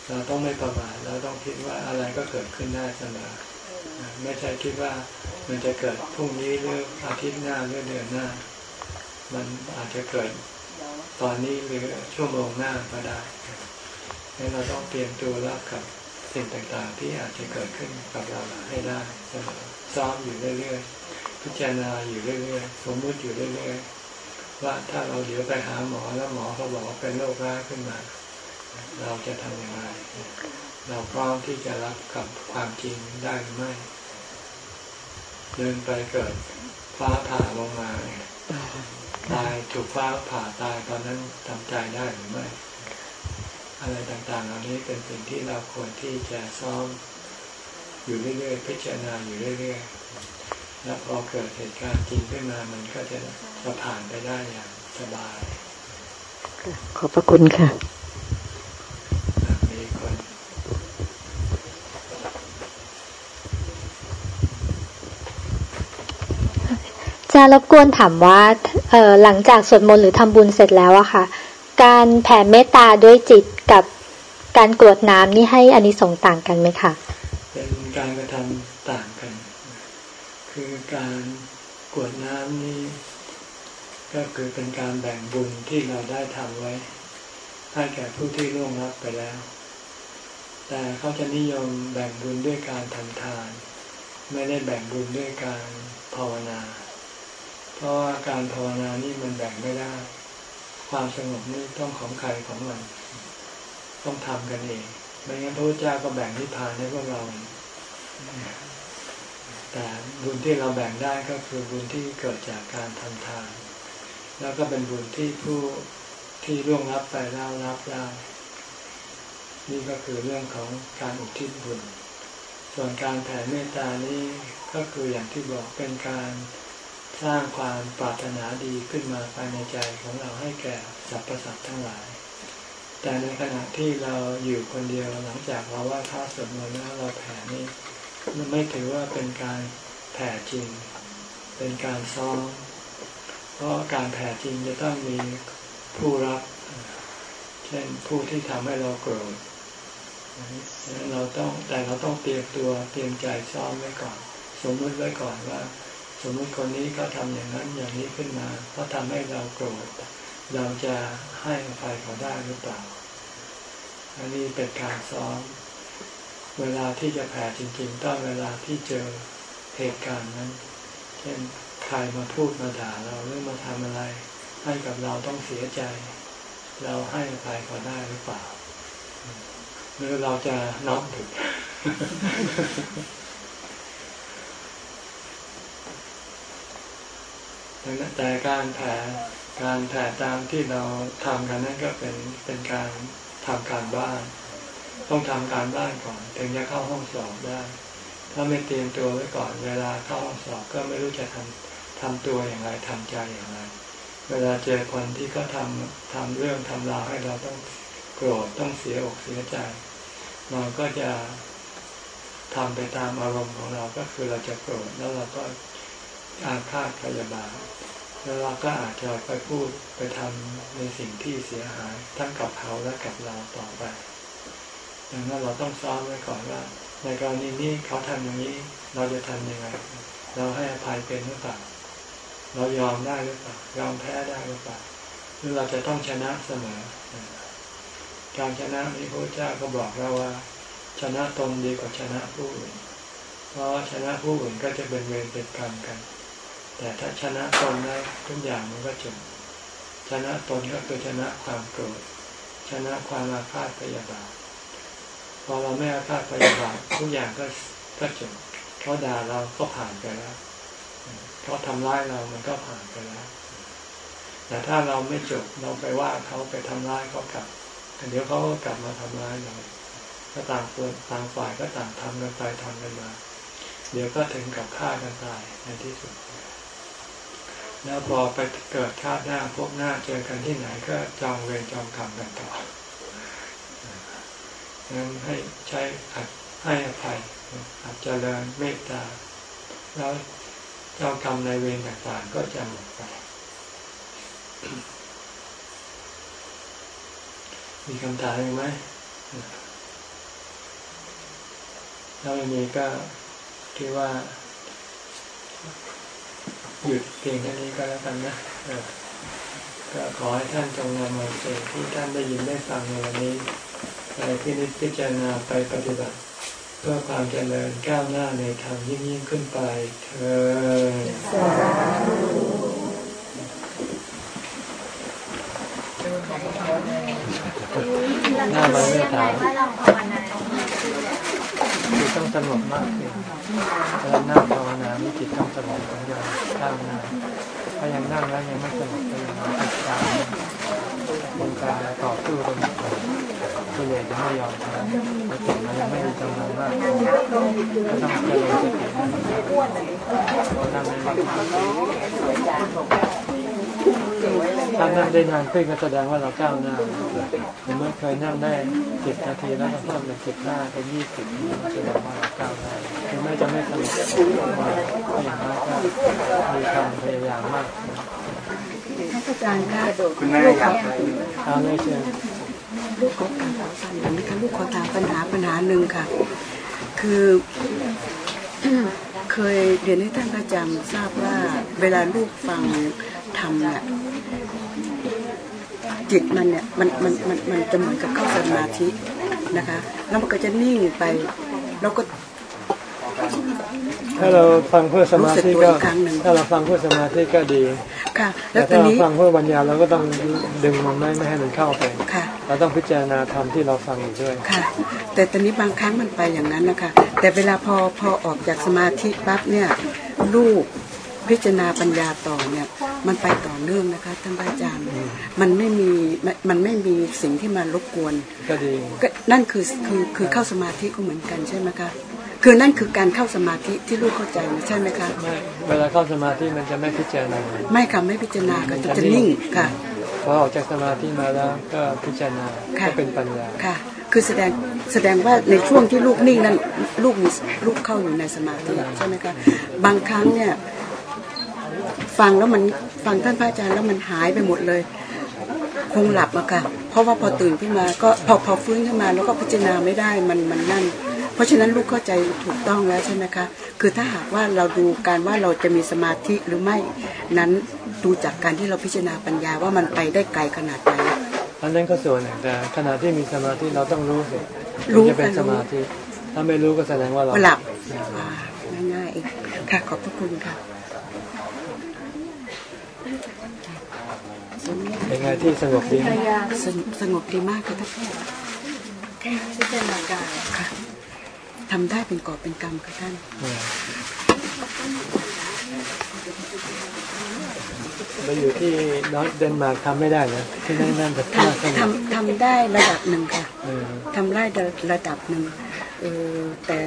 เราต้องไม่ประมาทเราต้องคิดว่าอะไรก็เกิดขึ้นได้เสมอไม่ใช่คิดว่ามันจะเกิดพรุ่งนี้หรืออาทิตย์หน้าหรือเดือนหน้า มันอาจจะเกิดตอนนี้หรือชั่วโมงหน้าก็ได้ให้เราต้องเตรียมตัวรับกับสิ่งต่างๆ ที่อาจจะเกิดขึ้นกับเราให้ได้เสมอซ้อมอยู่เรื่อยๆ พิจารณาอยู่เรื่อยๆ สมมุติอยู่เรื่อยๆ ว่าถ้าเราเดี๋ยวไปหาหมอแล้วหมอเขาบอกว่าเป็นโรคร้ายขึ้นมา เราจะทำอย่างไร เราพร้อมที่จะรับกับความจริงได้หรือไม่ เดินไปเกิดฟ้าผ่าลงมาตายถูกฟ้าผ่าตายตอนนั้นทำใจได้หรือไม่ อะไรต่างๆเหล่านี้เป็นสิ่งที่เราควรที่จะซ้อมอยู่เรื่อยๆพิจารณาอยู่เรื่อยๆแล้วพอเกิดเหตุการณ์จริงขึ้นมามันก็จะจะผ่านไปได้อย่างสบาย ขอบพระคุณค่ะ มีคน จะรบกวนถามว่าเออหลังจากสวดมนต์หรือทำบุญเสร็จแล้วอะค่ะ การแผ่เมตตาด้วยจิตกับการกรวดน้ำนี่ให้อานิสงส์ต่างกันไหมคะเป็นการกระทำต่างกัน คือการกรวดน้ำนี่ก็คือเป็นการแบ่งบุญที่เราได้ทำไว้ ให้แก่ผู้ที่ร่วงรับไปแล้ว แต่เขาจะนิยมแบ่งบุญด้วยการทำทาน ไม่ได้แบ่งบุญด้วยการภาวนา เพราะว่าการภาวนานี่มันแบ่งไม่ได้ ความสงบนี่ต้องของใครของมัน ต้องทำกันเองไม่งั้นพระพุทธเจ้าก็แบ่งนิพพานให้พวกเรา แต่บุญที่เราแบ่งได้ก็คือบุญที่เกิดจากการทำทาน แล้วก็เป็นบุญที่ผู้ที่ร่วงรับไปแล้วรับได้นี่ก็คือเรื่องของการอุทิศบุญ ส่วนการแผ่เมตตานี้ก็คืออย่างที่บอกเป็นการ สร้างความปรารถนาดีขึ้นมาภายในใจของเราให้แก่สรรพสัตว์ทั้งหลาย แต่ในขณะที่เราอยู่คนเดียวหลังจากเราว่าพระสวดมนต์แล้วเราแผ่นี่มันไม่ถือว่าเป็นการแผ่จริง เป็นการซ้อมเพราะการแผ่จริงจะต้องมีผู้รับ เช่นผู้ที่ทำให้เราโกรธเราต้องแต่เราต้องเตรียมตัวเตรียมใจซ้อมไว้ก่อน สมมติไว้ก่อนว่า สมมติคนนี้เขาทำอย่างนั้นอย่างนี้ขึ้นมาเขาทำให้เราโกรธเราจะให้อภัยเขาได้หรือเปล่า อันนี้เป็นการซ้อม เวลาที่จะแผ่จริงๆต้องเวลาที่เจอเหตุการณ์นั้น เช่นใครมาพูดมาด่าเราหรือมาทำอะไร ให้กับเราต้องเสียใจ เราให้อภัยเขาได้หรือเปล่า หรือเราจะน็อกถึง แต่การแผ่การแผ่ตามที่เราทำกันนั่นก็เป็นเป็นการทำการบ้าน ต้องทำการบ้านก่อน ถึงจะเข้าห้องสอบได้ ถ้าไม่เตรียมตัวไว้ก่อน เวลาเข้าห้องสอบก็ไม่รู้จะทำทำตัวอย่างไรทำใจอย่างไร เวลาเจอคนที่เขาทำทำเรื่องทำราวให้เราต้องโกรธต้องเสียอกเสียใจ เราก็จะทำไปตามอารมณ์ของเราก็คือเราจะโกรธแล้วเราก็ อาฆาตพยาบาทแล้วเราก็อาจจะไปพูดไปทำในสิ่งที่เสียหายทั้งกับเขาและกับเราต่อไปดังนั้นเราต้องซ้อมไว้ก่อนว่า ในกรณีนี้เขาทำอย่างนี้ เราจะทำยังไง เราให้อภัยเป็นหรือเปล่า เรายอมได้หรือเปล่ายอมแพ้ได้หรือเปล่าหรือเราจะต้องชนะเสมอการชนะนี้พระเจ้าก็บอกเราว่า ชนะตนดีกว่าชนะผู้อื่นเพราะชนะผู้อื่นก็จะเป็นเวรเป็นกรรมกัน แต่ถ้าชนะตนได้ทุกอย่างมันก็จบชนะตนก็คือชนะความโกรธชนะความอาฆาตพยาบาทพอเราไม่อาฆาตพยาบาททุกอย่างก็ก็จบเขาด่าเราก็ผ่านไปแล้วเขาทำร้ายเรามันก็ผ่านไปแล้ว แต่ถ้าเราไม่จบเราไปว่าเขาไปทำร้ายเขากลับเดี๋ยวเขาก็กลับมาทำร้ายเราก็ต่างคนต่างฝ่ายก็ต่างทำกันไปทำกันมา เดี๋ยวก็ถึงกับฆ่ากันตายในที่สุด แล้วพอไปเกิดชาติหน้าพบหน้าเจอกันที่ไหนก็จองเวรจองกรรมกันต่อนั้นให้ใช้ให้อภัยอาจจะเริญเมตตา แล้วเจ้ากรรมในเวรต่างๆ ก็จะหมดไป มีคำถามไหมถ้าไม่มีก็คิดว่า หยุดเพียงแค่นี้ก็แล้วกันนะก็ขอให้ท่านจงนำเอาสิ่งที่ท่านได้ยินได้ฟังในวันนี้ไปพินิจพิจารณาไปปฏิบัติ เพื่อความเจริญก้าวหน้าในธรรมยิ่งยิ่งขึ้นไปเธอหน้ามาไม่ถามคือ ต้องสงบมากเลยเวลานั่งภาวนาจิตต้องสงบถึงจะก้าวหน้าถ้ายังนั่งแล้วยังไม่สงบก็ยังติดตามมีการต่อสู้กันก็เลยจะไม่ยอมทำเพราะจิตมันยังไม่มีกำลังมากก็ต้องเจริญสตินั่งในหลัก ถ้านั่งได้นานขึ้นก็แสดงว่าเราก้าวหน้าเมื่อเคยนั่งได้สิบนาทีแล้วก็เพิ่มเป็นสิบห้าเป็นยี่สิบแสดงว่าเราก้าวหน้าถึงแม้จะไม่สนุกอย่างน้อยก็มีความพยายามมากอาจารย์คะคุณแม่ครับเอาเลยเชิญลูกขอถามปัญหานะคะลูกขอถามปัญหาปัญหาหนึ่งค่ะ คือเคยเรียนให้ท่านประจำทราบว่าเวลาลูกฟัง ทำเนี่ยจิตมันเนี่ยมันมันมันมันจะเหมือนกับเข้าสมาธินะคะ แล้วมันก็จะนิ่งไป แล้วก็ ถ้าเราฟังเพื่อสมาธิก็รู้สึกตัวอีกครั้งหนึ่งถ้าเราฟังเพื่อสมาธิก็ดี ค่ะแต่แล้วตอถ้านเรานี้ฟังเพื่อปัญญาเราก็ต้องดึงมันไม่ไม่ให้มันเข้าไปค่ะ เราต้องพิจารณาธรรมที่เราฟังอยู่ด้วยค่ะ แต่ตอนนี้บางครั้งมันไปอย่างนั้นนะคะ แต่เวลาพอพอออกจากสมาธิปั๊บเนี่ยลูก พิจารณาปัญญาต่อเนี่ยมันไปต่อเนื่องนะคะท่านอาจารย์มันไม่มีมันมันไม่มีสิ่งที่มารบกวนก็ดีก็นั่นคือคือคือเข้าสมาธิก็เหมือนกันใช่ไหมคะคือนั่นคือการเข้าสมาธิที่ลูกเข้าใจนะใช่ไหมคะไม่เวลาเข้าสมาธิมันจะไม่พิจารณาไม่ค่ะไม่พิจารณาค่ะจะจะนิ่งค่ะพอออกจากสมาธิมาแล้วก็พิจารณาค่ะก็เป็นปัญญาค่ะ คือแสดงแสดงว่าในช่วงที่ลูกนิ่งนั้นลูกมีลูกเข้าอยู่ในสมาธิใช่ไหมคะบางครั้งเนี่ย ฟังแล้วมันฟังท่านพระอาจารย์แล้วมันหายไปหมดเลย คงหลับอะค่ะ เพราะว่าพอตื่นขึ้นมาก็พอพอฟื้นขึ้นมาแล้วก็พิจารณาไม่ได้มันมันนั่น เพราะฉะนั้นลูกเข้าใจถูกต้องแล้วใช่ไหมคะ คือถ้าหากว่าเราดูการว่าเราจะมีสมาธิหรือไม่นั้นดูจากการที่เราพิจารณาปัญญาว่ามันไปได้ไกลขนาดไหนอันนั้นก็ส่วนหนึ่งแต่ขณะที่มีสมาธิเราต้องรู้สิรู้ถึงจะเป็นค่ะสมาธิถ้าไม่รู้ก็แสดงว่าเราว่าหลับอ่าง่ายๆเองค่ะขอบพระคุณค่ะ เป็นไงที่สงบดีไหมสงสงบดีมากค่ะท่านแค่พิจารณากายค่ะทำได้เป็นกอบเป็นกรรมค่ะท่านเออไปอยู่ที่นอร์ทเดนมาร์กทำไม่ได้นะที่นั่นนั่นแต่ที่นั่นสงบทำทำได้ระดับหนึ่งค่ะเออทำได้ระดับหนึ่งเออแต่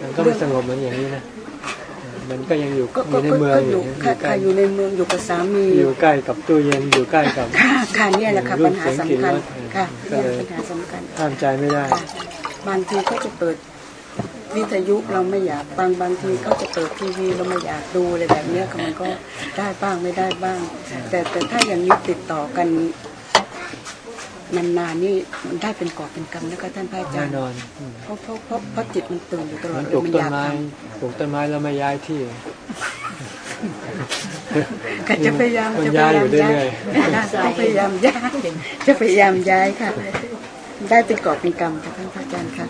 มันก็ไม่สงบเหมือนอย่างนี้นะเออ มันก็ยังอยู่ก็อก็ยู่ในก็เมืองก็ออยู่ยู่ค่ะใกล้ค่ะอยู่ในเมืองอยู่กับสามี อยู่ใกล้กับตู้เย็นอยู่ใกล้กับค่ะค่ะเนี่ยแหละค่ะรูปัปญหาเสียงสำกลิ่นคัญรสค่ะก็เนี่ยเลยปัญหาสำคัญห้ามใจไม่ได้ค่ะบางทีเขาจะเปิดวิทยุเราไม่อยากฟังบางทีเขาจะเปิดทีวีเราไม่อยากดูอะไรแบบเนี้ยค่ะมันก็ได้บ้างไม่ได้บ้าง แต่แต่ถ้าอย่างนี้ติดต่อกัน นานๆนี่มันได้เป็นกอบเป็นกรรมนะคะท่านพระอาจาแน่รย์นอนอืมเพราะเพราะเพราะเพราะจิตมันตื่นอยู่ตลอมัดนเลปลูยกมันต้อนยากไม้ทปลูกต้นไม้แล้วไม่ย้ายที่ำก็จะพยายามมันจะพย้ายยาอยามยู่ย้าเรื่ยอยจะพยายามย้ายจะพยายามย้ายค่ะ ได้เป็นกอบเป็นกรรมค่ะท่านพระอาจารย์ค่ะ